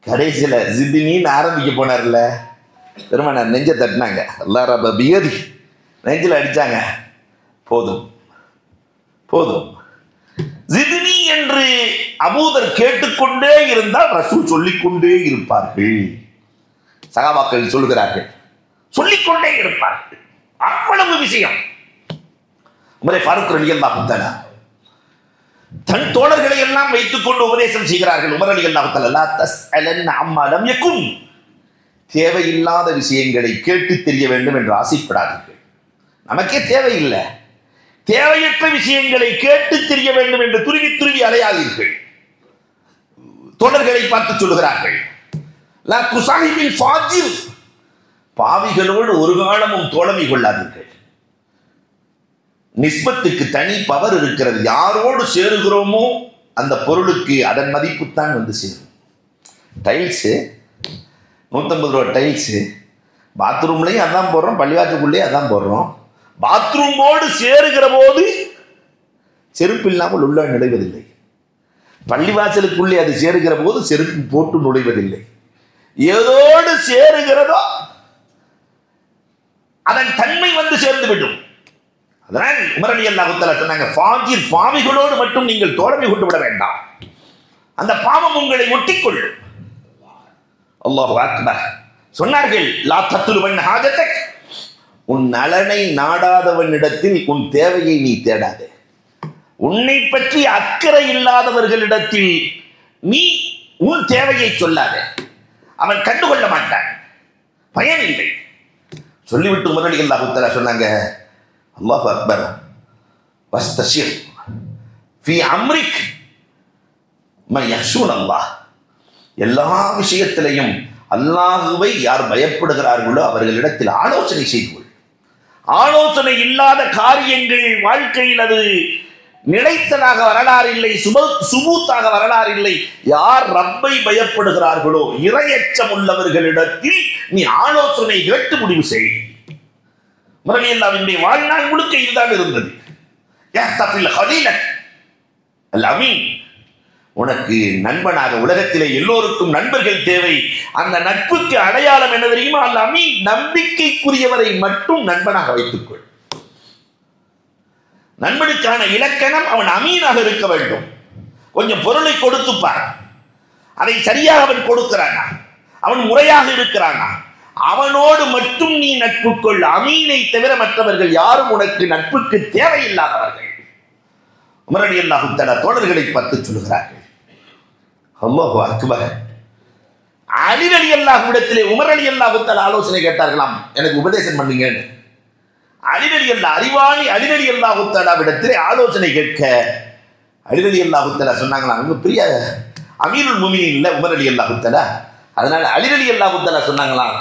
கடைசியில் ஜிதினின்னு ஆரம்பிக்க போனார்ல. பெருமனார் நெஞ்ச தட்டினாங்க. அல்லா பியதி. நெஞ்சில் அடிச்சாங்க. போதும். போதும். ஜிதினி என்று அபூதர் கேட்டுக்கொண்டே இருந்தால் ரசூல் சொல்லிக்கொண்டே இருப்பார்கள். சகாபாக்கள் சொல்லுகிறார்கள். சொல்லிக்கொண்டே இருப்பார்கள். அவ்வளவு விஷயம். உமரை ஃபாரூக் அலி அல்லாஹுத்தலா தன் தோழர்களை எல்லாம் வைத்துக் கொண்டு உபதேசம் செய்கிறார்கள். உமர் அலி அல்லாஹுத்தலா தஸ் அலன் அம்மாலம் யக்கும் தேவையில்லாத விஷயங்களை கேட்டு தெரிய வேண்டும் என்று ஆசைப்படாதீர்கள். நமக்கே தேவையில்லை. தேவையற்ற விஷயங்களை கேட்டு தெரிய வேண்டும் என்று துருவி துருவி அலையாதீர்கள். தோழர்களை பார்த்து சொல்லுகிறார்கள். லா பாவிகளோடு ஒரு காலமும் தோழமை கொள்ளாதீர்கள். நிஸ்பத்துக்கு தனி பவர் இருக்கிறது. யாரோடு சேருகிறோமோ அந்த பொருளுக்கு அதன் மதிப்புத்தான் வந்து சேரும். டைல்ஸு நூற்றம்பது ரூபா டைல்ஸு பாத்ரூம்லேயும் அதான் போடுறோம் பள்ளிவாசலுக்குள்ளேயும் அதான் போடுறோம். பாத்ரூமோடு சேருகிற போது செருப்பு இல்லாமல் உள்ள நுழைவதில்லை. பள்ளிவாசலுக்குள்ளே அது சேருகிற போது செருப்பு போட்டு நுழைவதில்லை. ஏதோடு சேருகிறதோ அதன் தன்மை வந்து சேர்ந்து விடும் அதனால் உமரணி அல்லாஹுத்தலா சொன்னாங்க பாஜிர் பாவிகளோடு மட்டும் நீங்கள் தோழமை கொண்டு விட வேண்டாம். அந்த பாவம் உங்களை ஒட்டிக்கொள்ளும். அல்லாஹ் அக்பர் சொன்னார்கள் லா தத்துருவன் ஹாஜத்தக் உன் நலனை நாடாதவனிடத்தில் உன் தேவையை நீ தேடாதே. உன்னை பற்றி அக்கறை இல்லாதவர்களிடத்தில் நீ உன் தேவையை சொல்லாதே. அவன் கண்டுகொள்ள மாட்டான். பயன் சொல்லிவிட்டு சொல்லிவிட்டு முதலி அல்லாஹுத்தலா சொன்னாங்க. அல்லாஹ் அக்பர். வஸ்தஷிர். ஃபி அம்ரிக். மன் அல்லாஹ். எல்லா விஷயத்திலையும் அல்லாஹுவை யார் பயப்படுகிறார்களோ அவர்களிடத்தில் ஆலோசனை செய்து கொள். ஆலோசனை இல்லாத காரியங்கள் வாழ்க்கையில் அது நிலைத்ததாக வரலாறு இல்லை சுப சுபூத்தாக வரலாறு இல்லை யார் ரப்பை பயப்படுகிறார்களோ இரையச்சம் உள்ளவர்களிடத்தில் நீ ஆலோசனை கேட்டு முடிவு செய். முரளியல்லாவினுடைய வாழ்நாள் முழுக்க இதுதான் இருந்தது. அமீன். உனக்கு நண்பனாக உலகத்திலே எல்லோருக்கும் நண்பர்கள் தேவை. அந்த நட்புக்கு அடையாளம் என்ன தெரியுமா? அந்த அமீன் நம்பிக்கைக்குரியவரை மட்டும் நண்பனாக வைத்துக்கொள். நண்பனுக்கான இலக்கணம் அவன் அமீனாக இருக்க வேண்டும். கொஞ்சம் பொருளை கொடுத்துப்பார் அதை சரியாக அவன் கொடுக்கிறானா? அவன் முறையாக இருக்கிறானா? அவனோடு மட்டும் நீ நட்பு கொள். அமீனை தவிர மற்றவர்கள் யாரும் உனக்கு நட்புக்கு தேவையில்லாதவர்கள். உமரடி அல்லாஹும் தன தோழர்களை பார்த்து சொல்லுகிறார்கள் அல்லாஹு அக்பர். அலி அலி அல்லாஹ்விடத்திலே உமர் அல்லாஹு ஆலோசனை கேட்டார்களாம். எனக்கு உபதேசம் பண்ணுங்கன்னு. அலி அல்லா அறிவாளி அலி அலி அல்லாஹு ஆலோசனை கேட்க. அலி அலி சொன்னாங்களா தஆலா சொன்னாங்களாம் அவங்க பெரிய அமீருல் முமினின் இல்லை உமர் அலி அல்லாஹு அதனால அலி அலி சொன்னாங்களாம்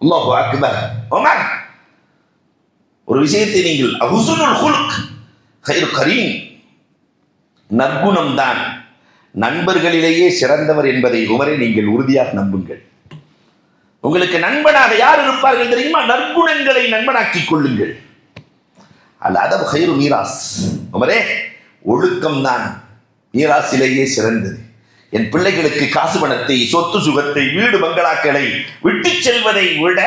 அல்லாஹு அக்பர். உமர் ஒரு விஷயத்தை நீங்கள் ஹுசுனுல் ஹுல்க் கைர் கரீம். நற்குணம்தான். நண்பர்களிலேயே சிறந்தவர் என்பதை உமரை நீங்கள் உறுதியாக நம்புங்கள். உங்களுக்கு நண்பனாக யார் இருப்பார்கள் தெரியுமா? நற்குணங்களை நண்பனாக்கிக் கொள்ளுங்கள். அல்ல அதவு ஹைரு மீராஸ். உமரே ஒழுக்கம் தான். மீராசிலேயே சிறந்தது. என் பிள்ளைகளுக்கு காசு பணத்தை சொத்து சுகத்தை வீடு பங்களாக்களை விட்டுச் செல்வதை விட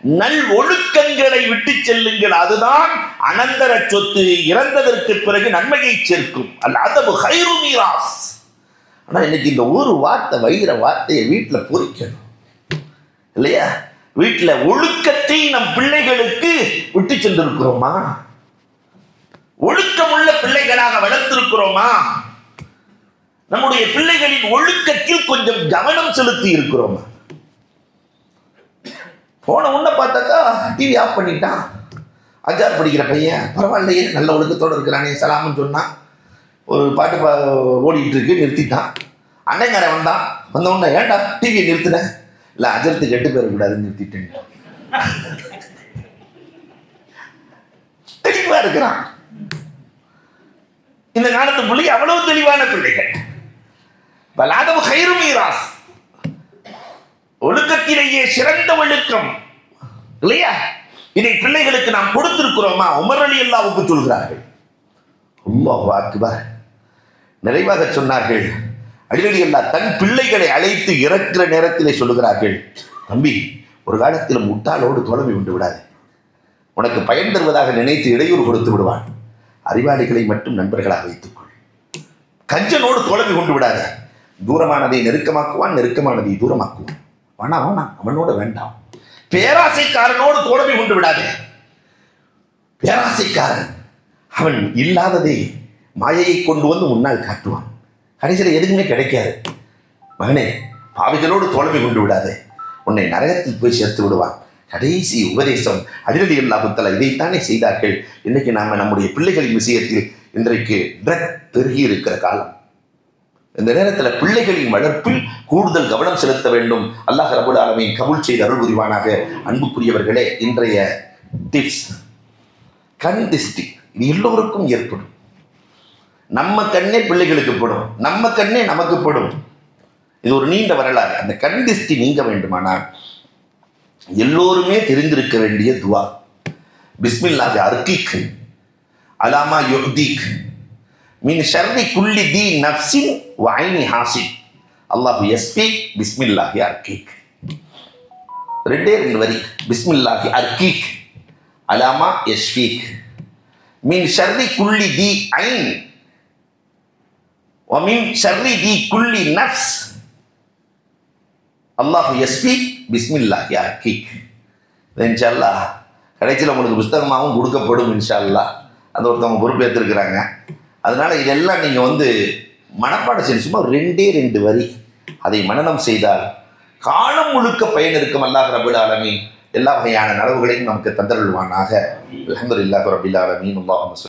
நல் ஒழுக்கங்களை விட்டுச் செல்லுங்கள். அதுதான் அனந்தர சொத்து. இறந்ததற்கு பிறகு நன்மையை சேர்க்கும். அல்ல அதவு ஹைரு மீராஸ். ஆனால் இன்னைக்கு இந்த ஒரு வார்த்தை வைகிற வார்த்தையை வீட்டில் பொறிக்கணும். இல்லையா? வீட்டில் ஒழுக்கத்தை நம் பிள்ளைகளுக்கு விட்டு சென்றிருக்கிறோமா? ஒழுக்கமுள்ள பிள்ளைகளாக வளர்த்திருக்கிறோமா நம்முடைய பிள்ளைகளின் ஒழுக்கத்தில் கொஞ்சம் கவனம் செலுத்தி இருக்கிறோமா? போன உன்ன பார்த்தாக்கா டிவி ஆஃப் பண்ணிட்டான் அஜார் படிக்கிற பையன் பரவாயில்லையே நல்ல ஒழுக்கத்தோடு இருக்கிறானே சலாம்னு சொன்னான். ஒரு பாட்டு பா ஓடிட்டு இருக்கு நிறுத்திட்டான். அண்ணங்காரன் வந்தான். வந்த உடனே ஏன்டா டிவியை நிறுத்தினேன் இல்லை அஜரத்து கெட்டு போயிடக்கூடாதுன்னு நிறுத்திட்டேன். தெளிவா இருக்கிறான். இந்த காலத்து பிள்ளை அவ்வளவு தெளிவான பிள்ளைகள். பலாதவ மீராஸ். ஒழுக்கத்திலேயே சிறந்த ஒழுக்கம். இல்லையா? இதை பிள்ளைகளுக்கு நாம் கொடுத்திருக்கிறோமா? உமர் அலி அல்லாவுக்கு சொல்கிறார்கள். ரொம்ப அக்பர் நிறைவாக சொன்னார்கள். அடிக்கடி அல்லா தன் பிள்ளைகளை அழைத்து இறக்கிற நேரத்திலே சொல்லுகிறார்கள் தம்பி ஒரு காலத்தில் முட்டாளோடு தொலைவி உண்டு விடாது. உனக்கு பயன் தருவதாக நினைத்து இடையூறு கொடுத்து விடுவான். அறிவாளிகளை மட்டும் நண்பர்களாக வைத்துக்கொள். கஞ்சனோடு தொலைவி கொண்டு விடாத. தூரமானதை நெருக்கமாக்குவான் நெருக்கமானதை தூரமாக்குவான். வேணா வேணாம் அவனோட வேண்டாம். பேராசைக்காரனோடு தோழமை கொண்டு விடாதே. பேராசைக்காரன் அவன் இல்லாததை மாயையை கொண்டு வந்து முன்னால் காட்டுவான். கடைசியில் எதுவுமே கிடைக்காது. மகனே பாவிகளோடு தோல்வி கொண்டு விடாதே. உன்னை நரகத்தில் போய் சேர்த்து விடுவான். கடைசி உபதேசம் அடிரடி இல்லாமத்தல இதைத்தானே செய்தார்கள். இன்னைக்கு நாம் நம்முடைய பிள்ளைகளின் விஷயத்தில் இன்றைக்கு ட்ரக் பெருகி இருக்கிற காலம். இந்த நேரத்தில் பிள்ளைகளின் வளர்ப்பில் கூடுதல் கவனம் செலுத்த வேண்டும். அல்லாஹ் ரபுல் ஆலமை கபுல் செய்த அருள் புரிவானாக. அன்புக்குரியவர்களே இன்றைய டிப்ஸ் கண் திஷ்டி இது எல்லோருக்கும் ஏற்படும். நம்ம கண்ணே பிள்ளைகளுக்கு படும். நம்ம கண்ணே நமக்கு படும். இது ஒரு நீண்ட வரலாறு. அந்த கண் திஷ்டி நீங்க வேண்டுமானால் எல்லோருமே தெரிந்திருக்க வேண்டிய துவா. பிஸ்மில்லாஹி அர்கிக். அலாமா யுஹ்தீக். மின் ஷர்ரி குல்லி தி நஃப்சின் வைனி ஹாசி அல்லாஹு யஸ்பீக் பிஸ்மில்லாஹி அர்கிக். ரெண்டே ரெண்டு வரி. பிஸ்மில்லாஹி அர்கிக். அலாமா யஸ்பீக் மின் ஷர்ரி குல்லி தி ஐன் வமின் ஷர்ரி தி குல்லி நஃப்ஸ் அல்லாஹ் எஸ்பி பிஸ்மில்லா பிஸ்மில்லாஹி அர்கிக் இன்ஷால்லா கடைசியில் உங்களுக்கு புஸ்தகமாகவும் கொடுக்கப்படும் இன்ஷால்லா அந்த ஒருத்தவங்க பொறுப்பேற்றிருக்கிறாங்க. அதனால இதெல்லாம் நீங்கள் வந்து மனப்பாடம் செய்யணும். சும்மா ரெண்டே ரெண்டு வரி. அதை மனனம் செய்தால் காலம் முழுக்க பயன் இருக்கும் அல்லாஹ் ரபுல் ஆலமீன். எல்லா வகையான நலவுகளையும் நமக்கு தந்தருள்வானாக. அலமதுல்லாஹ் ரபுல் ஆலமீன். அல்லாஹ்